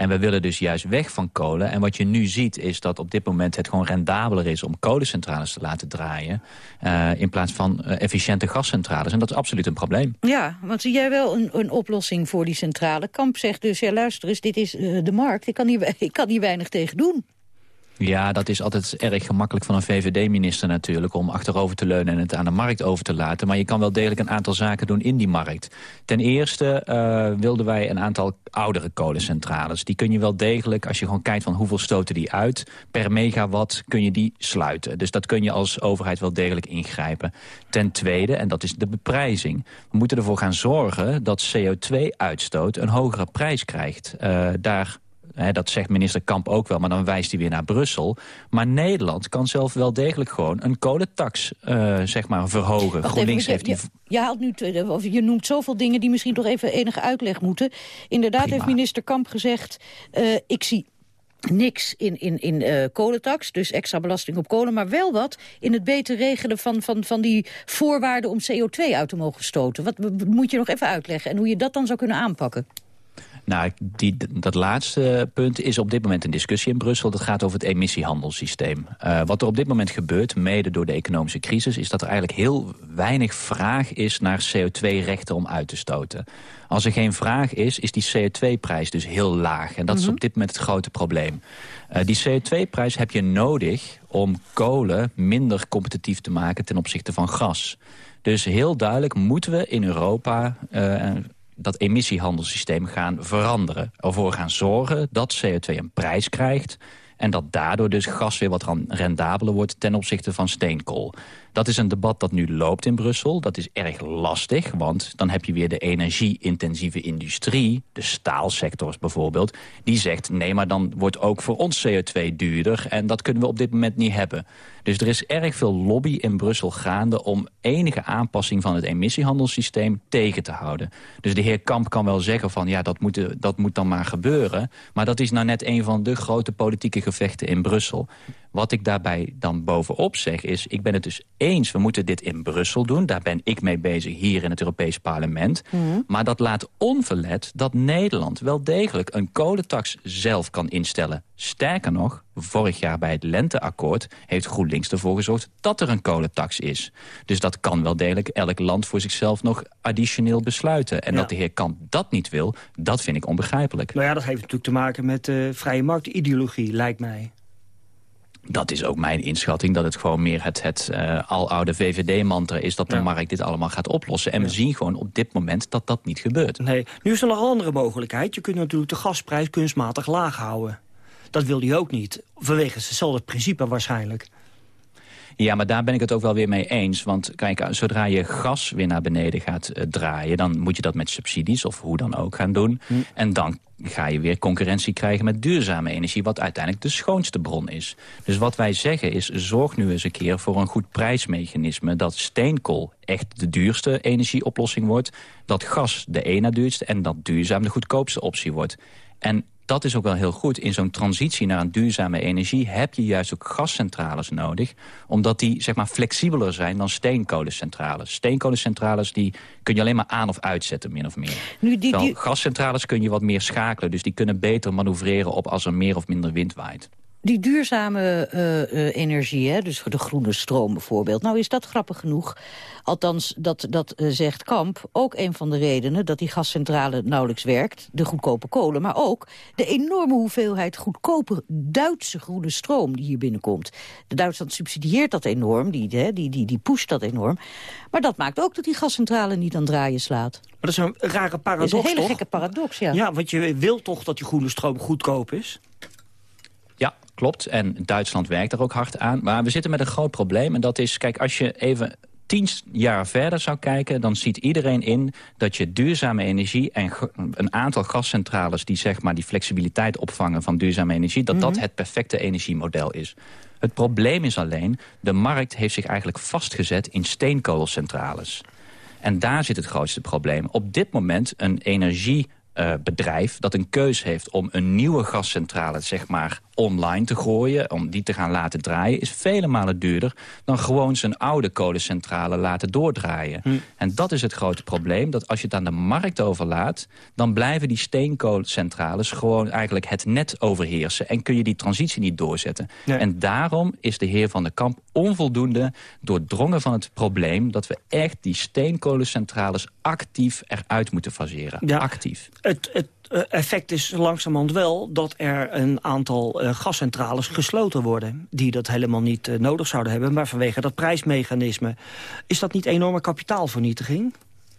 En we willen dus juist weg van kolen. En wat je nu ziet is dat op dit moment het gewoon rendabeler is... om kolencentrales te laten draaien... eh, in plaats van eh, efficiënte gascentrales. En dat is absoluut een probleem. Ja, want zie jij wel een, een oplossing voor die centrale? Kamp zegt dus, ja luister eens, dit is eh, de markt. Ik kan, hier, ik kan hier weinig tegen doen. Ja, dat is altijd erg gemakkelijk van een VVD-minister natuurlijk... om achterover te leunen en het aan de markt over te laten. Maar je kan wel degelijk een aantal zaken doen in die markt. Ten eerste eh, wilden wij een aantal oudere kolencentrales. Die kun je wel degelijk, als je gewoon kijkt van hoeveel stoten die uit... per megawatt kun je die sluiten. Dus dat kun je als overheid wel degelijk ingrijpen. Ten tweede, en dat is de beprijzing. We moeten ervoor gaan zorgen dat CO2-uitstoot een hogere prijs krijgt. Eh, daar Dat zegt minister Kamp ook wel, maar dan wijst hij weer naar Brussel. Maar Nederland kan zelf wel degelijk gewoon een kolentax eh, zeg maar, verhogen. Wacht GroenLinks even, heeft je, die... je, haalt nu, of je noemt zoveel dingen die misschien toch even enige uitleg moeten. Inderdaad heeft minister Kamp gezegd, eh, ik zie niks in, in, in eh, kolentax, dus extra belasting op kolen... maar wel wat in het beter regelen van, van, van die voorwaarden om CO2 uit te mogen stoten. Wat moet je nog even uitleggen en hoe je dat dan zou kunnen aanpakken? Nou, die, dat laatste punt is op dit moment een discussie in Brussel. Dat gaat over het emissiehandelssysteem. Uh, wat er op dit moment gebeurt, mede door de economische crisis... is dat er eigenlijk heel weinig vraag is naar CO2-rechten om uit te stoten. Als er geen vraag is, is die CO2-prijs dus heel laag. En dat is op dit moment het grote probleem. Uh, die CO2-prijs heb je nodig om kolen minder competitief te maken ten opzichte van gas. Dus heel duidelijk moeten we in Europa uh, dat emissiehandelssysteem gaan veranderen. Ervoor gaan zorgen dat CO2 een prijs krijgt... en dat daardoor dus gas weer wat rendabeler wordt ten opzichte van steenkool. Dat is een debat dat nu loopt in Brussel. Dat is erg lastig, want dan heb je weer de energie-intensieve industrie... de staalsectors bijvoorbeeld, die zegt... nee, maar dan wordt ook voor ons CO2 duurder... en dat kunnen we op dit moment niet hebben. Dus er is erg veel lobby in Brussel gaande... om enige aanpassing van het emissiehandelssysteem tegen te houden. Dus de heer Kamp kan wel zeggen van... ja, dat moet, dat moet dan maar gebeuren. Maar dat is nou net een van de grote politieke gevechten in Brussel. Wat ik daarbij dan bovenop zeg is... ik ben het dus eens, we moeten dit in Brussel doen. Daar ben ik mee bezig hier in het Europees Parlement. Mhm. Maar dat laat onverlet dat Nederland wel degelijk... een kolentax zelf kan instellen. Sterker nog, vorig jaar bij het Lenteakkoord... heeft GroenLinks ervoor gezorgd dat er een kolentax is. Dus dat kan wel degelijk elk land voor zichzelf nog additioneel besluiten. En dat de heer Kamp dat niet wil, dat vind ik onbegrijpelijk. Nou ja, dat heeft natuurlijk te maken met uh, vrije marktideologie, lijkt mij dat is ook mijn inschatting, dat het gewoon meer het, het uh, aloude VVD-mantra is... dat de markt dit allemaal gaat oplossen. En we zien gewoon op dit moment dat dat niet gebeurt. Nee, nu is er nog een andere mogelijkheid. Je kunt natuurlijk de gasprijs kunstmatig laag houden. Dat wil hij ook niet, vanwege hetzelfde principe waarschijnlijk. Ja, maar daar ben ik het ook wel weer mee eens. Want kijk, zodra je gas weer naar beneden gaat uh, draaien... dan moet je dat met subsidies of hoe dan ook gaan doen. Hm. En dan ga je weer concurrentie krijgen met duurzame energie... wat uiteindelijk de schoonste bron is. Dus wat wij zeggen is, zorg nu eens een keer voor een goed prijsmechanisme... dat steenkool echt de duurste energieoplossing wordt... dat gas de ene duurste en dat duurzaam de goedkoopste optie wordt. En dat is ook wel heel goed. In zo'n transitie naar een duurzame energie heb je juist ook gascentrales nodig. Omdat die zeg maar, flexibeler zijn dan steenkolencentrales. Steenkolencentrales die kun je alleen maar aan of uitzetten, min of meer. Nu die, die... Gascentrales kun je wat meer schakelen. Dus die kunnen beter manoeuvreren op als er meer of minder wind waait. Die duurzame uh, uh, energie, hè, dus de groene stroom bijvoorbeeld. Nou is dat grappig genoeg. Althans, dat, dat uh, zegt Kamp. Ook een van de redenen dat die gascentrale nauwelijks werkt. De goedkope kolen, maar ook de enorme hoeveelheid goedkope Duitse groene stroom die hier binnenkomt. De Duitsland subsidieert dat enorm, die, hè, die, die, die pusht dat enorm. Maar dat maakt ook dat die gascentrale niet aan draaien slaat. Maar dat is een rare paradox, Dat is een hele toch? gekke paradox, ja. Ja, want je wil toch dat die groene stroom goedkoop is? Klopt. En Duitsland werkt er ook hard aan. Maar we zitten met een groot probleem. En dat is, kijk, als je even tien jaar verder zou kijken... dan ziet iedereen in dat je duurzame energie... en een aantal gascentrales die zeg maar die flexibiliteit opvangen van duurzame energie... dat dat mhm. het perfecte energiemodel is. Het probleem is alleen, de markt heeft zich eigenlijk vastgezet in steenkoolcentrales. En daar zit het grootste probleem. Op dit moment een energie uh, bedrijf dat een keus heeft om een nieuwe gascentrale zeg maar, online te gooien... om die te gaan laten draaien, is vele malen duurder... dan gewoon zijn oude kolencentrale laten doordraaien. Hm. En dat is het grote probleem, dat als je het aan de markt overlaat... dan blijven die steenkolencentrales gewoon eigenlijk het net overheersen... en kun je die transitie niet doorzetten. En daarom is de heer Van der Kamp onvoldoende doordrongen van het probleem... dat we echt die steenkolencentrales actief eruit moeten faseren. Ja, actief. Het, het effect is langzamerhand wel dat er een aantal uh, gascentrales gesloten worden... die dat helemaal niet uh, nodig zouden hebben, maar vanwege dat prijsmechanisme. Is dat niet enorme kapitaalvernietiging?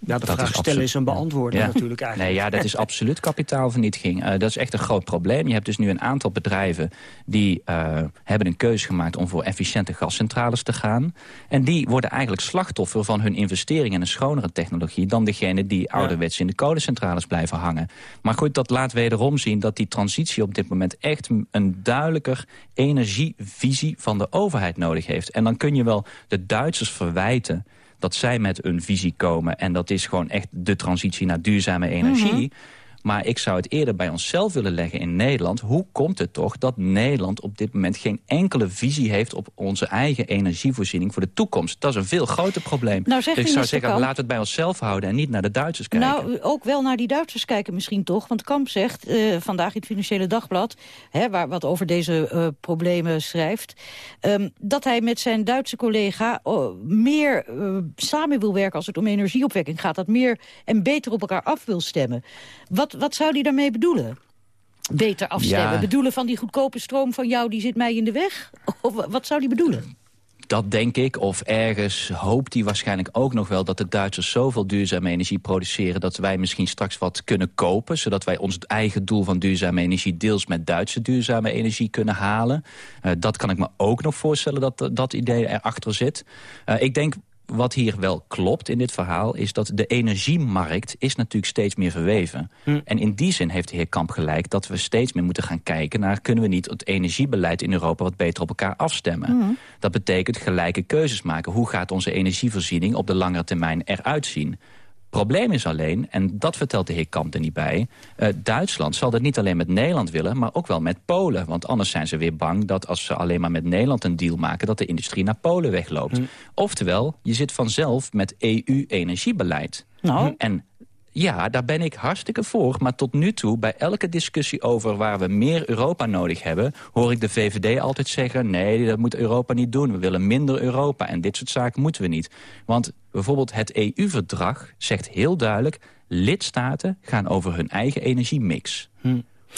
Ja, de dat vraag is stellen is een beantwoorden natuurlijk eigenlijk. Nee, ja, dat is absoluut kapitaalvernietiging. Uh, dat is echt een groot probleem. Je hebt dus nu een aantal bedrijven die uh, hebben een keuze gemaakt... om voor efficiënte gascentrales te gaan. En die worden eigenlijk slachtoffer van hun investering in een schonere technologie... dan degene die ouderwets in de kolencentrales blijven hangen. Maar goed, dat laat wederom zien dat die transitie op dit moment... echt een duidelijker energievisie van de overheid nodig heeft. En dan kun je wel de Duitsers verwijten dat zij met een visie komen... en dat is gewoon echt de transitie naar duurzame energie... Mhm. Maar ik zou het eerder bij onszelf willen leggen in Nederland. Hoe komt het toch dat Nederland op dit moment geen enkele visie heeft... op onze eigen energievoorziening voor de toekomst? Dat is een veel groter probleem. Nou, dus ik zou zeggen, Kamp- laten we het bij onszelf houden... en niet naar de Duitsers kijken. Nou, ook wel naar die Duitsers kijken misschien toch. Want Kamp zegt eh, vandaag in het Financiële Dagblad... Hè, waar, wat over deze eh, problemen schrijft... ehm, dat hij met zijn Duitse collega oh, meer eh, samen wil werken... als het om energieopwekking gaat. Dat meer en beter op elkaar af wil stemmen. Wat, wat zou hij daarmee bedoelen? Beter afstemmen. Ja. Bedoelen van die goedkope stroom van jou, die zit mij in de weg? Of wa- wat zou hij bedoelen? Dat denk ik. Of ergens hoopt hij waarschijnlijk ook nog wel... dat de Duitsers zoveel duurzame energie produceren... dat wij misschien straks wat kunnen kopen... zodat wij ons eigen doel van duurzame energie... deels met Duitse duurzame energie kunnen halen. Eh, dat kan ik me ook nog voorstellen dat dat idee erachter zit. Eh, ik denk wat hier wel klopt in dit verhaal... is dat de energiemarkt is natuurlijk steeds meer verweven. En in die zin heeft de heer Kamp gelijk dat we steeds meer moeten gaan kijken... naar kunnen we niet het energiebeleid in Europa wat beter op elkaar afstemmen. Dat betekent gelijke keuzes maken. Hoe gaat onze energievoorziening op de langere termijn eruit zien? Probleem is alleen, en dat vertelt de heer Kamp er niet bij... eh, Duitsland zal dat niet alleen met Nederland willen, maar ook wel met Polen. Want anders zijn ze weer bang dat als ze alleen maar met Nederland een deal maken... dat de industrie naar Polen wegloopt. Oftewel, je zit vanzelf met EU-energiebeleid. Nou. En ja, daar ben ik hartstikke voor. Maar tot nu toe, bij elke discussie over waar we meer Europa nodig hebben... hoor ik de VVD altijd zeggen... nee, dat moet Europa niet doen. We willen minder Europa. En dit soort zaken moeten we niet. Want bijvoorbeeld het EU-verdrag zegt heel duidelijk... lidstaten gaan over hun eigen energiemix.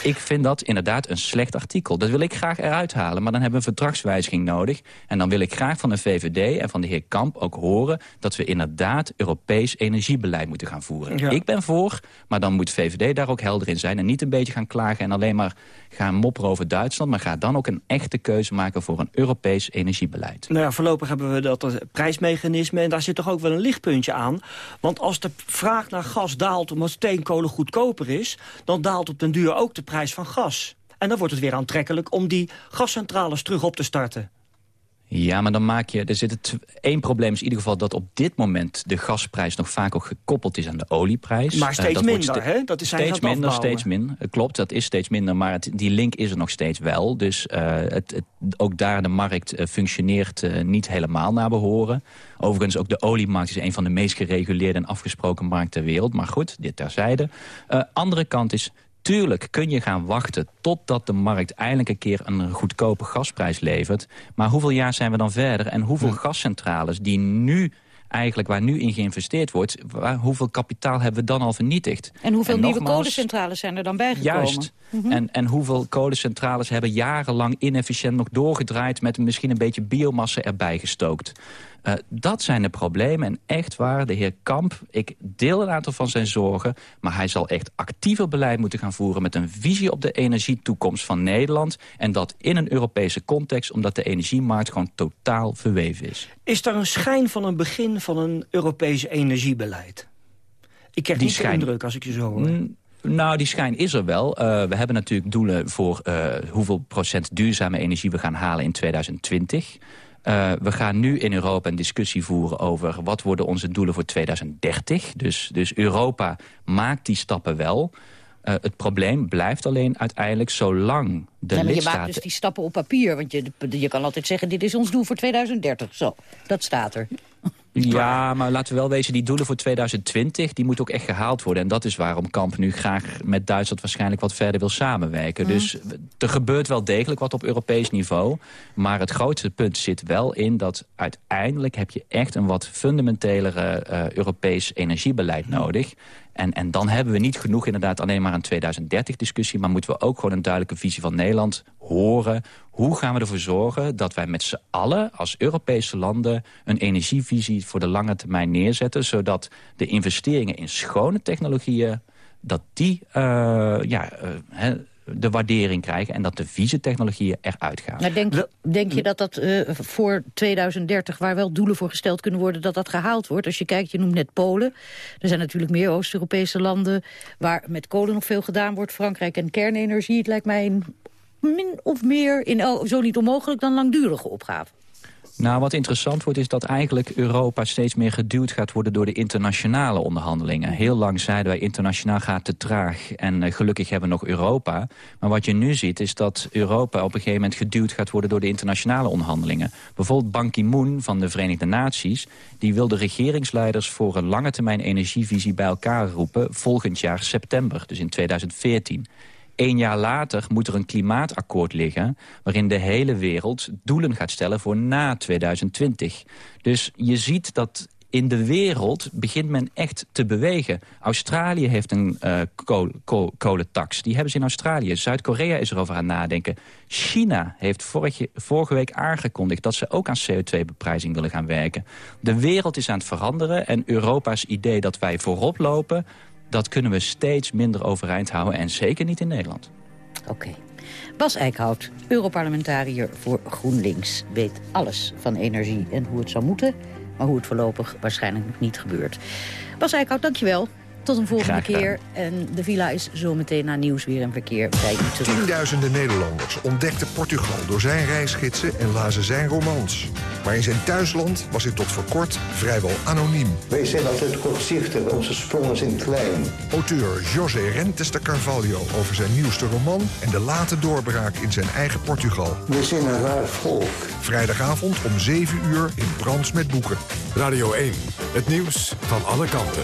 Ik vind dat inderdaad een slecht artikel. Dat wil ik graag eruit halen, maar dan hebben we een verdragswijziging nodig. En dan wil ik graag van de VVD en van de heer Kamp ook horen... dat we inderdaad Europees energiebeleid moeten gaan voeren. Ja. Ik ben voor, maar dan moet VVD daar ook helder in zijn... en niet een beetje gaan klagen en alleen maar gaan mopperen over Duitsland... maar ga dan ook een echte keuze maken voor een Europees energiebeleid. Nou ja, voorlopig hebben we dat prijsmechanisme en daar zit toch ook wel een lichtpuntje aan. Want als de vraag naar gas daalt omdat steenkolen goedkoper is... dan daalt op den duur ook de prijs van gas. En dan wordt het weer aantrekkelijk om die gascentrales terug op te starten. Ja, maar dan maak je... Er zit het, één probleem is in ieder geval dat op dit moment... de gasprijs nog vaak ook gekoppeld is aan de olieprijs. Maar Eh, steeds dat minder, ste- hè? Dat is- steeds minder, afbouwen. steeds minder. Eh, Klopt, dat is steeds minder. Maar het, die link is er nog steeds wel. Dus eh, het, het, ook daar de markt functioneert niet helemaal naar behoren. Overigens, ook de oliemarkt is een van de meest gereguleerde... en afgesproken markten ter wereld. Maar goed, dit terzijde. Andere kant is... Tuurlijk kun je gaan wachten totdat de markt eindelijk een keer een goedkope gasprijs levert. Maar hoeveel jaar zijn we dan verder? En hoeveel gascentrales die nu eigenlijk waar nu in geïnvesteerd wordt... Waar, hoeveel kapitaal hebben we dan al vernietigd? En hoeveel nieuwe nogmaals, kolencentrales zijn er dan bijgekomen? Juist. Mhm. En, en hoeveel kolencentrales hebben jarenlang inefficiënt nog doorgedraaid... met misschien een beetje biomassa erbij gestookt. Eh, dat zijn de problemen. En echt waar, de heer Kamp, ik deel een aantal van zijn zorgen... maar hij zal echt actiever beleid moeten gaan voeren... met een visie op de energietoekomst van Nederland. En dat in een Europese context... omdat de energiemarkt gewoon totaal verweven is. Is daar een schijn van een begin van een Europees energiebeleid? Ik krijg Die niet schijn- indruk als ik je zo hoor. Mm, Nou, die schijn is er wel. Eh, we hebben natuurlijk doelen voor eh, hoeveel procent duurzame energie we gaan halen in 2020. Eh, we gaan nu in Europa een discussie voeren over wat worden onze doelen voor 2030. Dus, dus Europa maakt die stappen wel. Eh, het probleem blijft alleen uiteindelijk zolang de Ja, maar je maakt dus die stappen op papier. Want je, je kan altijd zeggen, dit is ons doel voor 2030. Zo, dat staat er. Ja, maar laten we wel wezen, die doelen voor 2020... die moeten ook echt gehaald worden. En dat is waarom Kamp nu graag met Duitsland waarschijnlijk wat verder wil samenwerken. Mhm. Dus er gebeurt wel degelijk wat op Europees niveau. Maar het grootste punt zit wel in dat uiteindelijk... heb je echt een wat fundamentelere eh, Europees energiebeleid nodig. En, en dan hebben we niet genoeg inderdaad alleen maar een 2030-discussie... maar moeten we ook gewoon een duidelijke visie van Nederland horen. Hoe gaan we ervoor zorgen dat wij met z'n allen als Europese landen... een energievisie voor de lange termijn neerzetten... zodat de investeringen in schone technologieën... dat die eh, ja, eh, de waardering krijgen en dat de vieze technologieën eruit gaan. Maar denk, denk je dat dat eh, voor 2030, waar wel doelen voor gesteld kunnen worden, dat dat gehaald wordt? Als je kijkt, je noemt net Polen. Er zijn natuurlijk meer Oost-Europese landen waar met kolen nog veel gedaan wordt. Frankrijk en kernenergie. Het lijkt mij een min of meer, in, zo niet onmogelijk, dan langdurige opgave. Nou, wat interessant wordt is dat eigenlijk Europa steeds meer geduwd gaat worden door de internationale onderhandelingen. Heel lang zeiden wij internationaal gaat te traag en uh, gelukkig hebben we nog Europa. Maar wat je nu ziet is dat Europa op een gegeven moment geduwd gaat worden door de internationale onderhandelingen. Bijvoorbeeld Ban Ki-moon van de Verenigde Naties, die wil de regeringsleiders voor een lange termijn energievisie bij elkaar roepen volgend jaar september, dus in 2014. Eén jaar later moet er een klimaatakkoord liggen... waarin de hele wereld doelen gaat stellen voor na 2020. Dus je ziet dat in de wereld begint men echt te bewegen. Australië heeft een uh, kolentax. Die hebben ze in Australië. Zuid-Korea is erover aan nadenken. China heeft vorige, vorige week aangekondigd... dat ze ook aan CO2-beprijzing willen gaan werken. De wereld is aan het veranderen. En Europa's idee dat wij voorop lopen dat kunnen we steeds minder overeind houden. En zeker niet in Nederland. Oké. Bas Eickhout, Europarlementariër voor GroenLinks... weet alles van energie en hoe het zou moeten... maar hoe het voorlopig waarschijnlijk nog niet gebeurt. Bas Eickhout, dankjewel. Tot een volgende keer. En de villa is zometeen na nieuws weer en verkeer bij u terug. Tienduizenden Nederlanders ontdekten Portugal door zijn reisgidsen en lazen zijn romans. Maar in zijn thuisland was hij tot voor kort vrijwel anoniem. Wij zijn altijd kortzichtig, onze sprongen zijn klein. Auteur José Rentes de Carvalho over zijn nieuwste roman... en de late doorbraak in zijn eigen Portugal. We zijn een raar volk. Vrijdagavond om 7 uur in Brands met Boeken. Radio 1, het nieuws van alle kanten.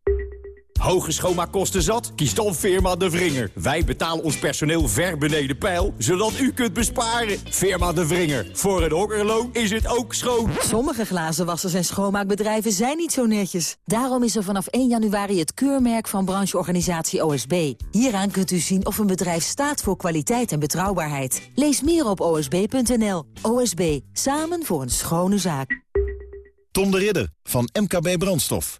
Hoge schoonmaakkosten zat? Kies dan Firma De Vringer. Wij betalen ons personeel ver beneden pijl, zodat u kunt besparen. Firma De Vringer. Voor een hokkerloon is het ook schoon. Sommige glazenwassers en schoonmaakbedrijven zijn niet zo netjes. Daarom is er vanaf 1 januari het keurmerk van brancheorganisatie OSB. Hieraan kunt u zien of een bedrijf staat voor kwaliteit en betrouwbaarheid. Lees meer op osb.nl. OSB. Samen voor een schone zaak. Tom de Ridder van MKB Brandstof.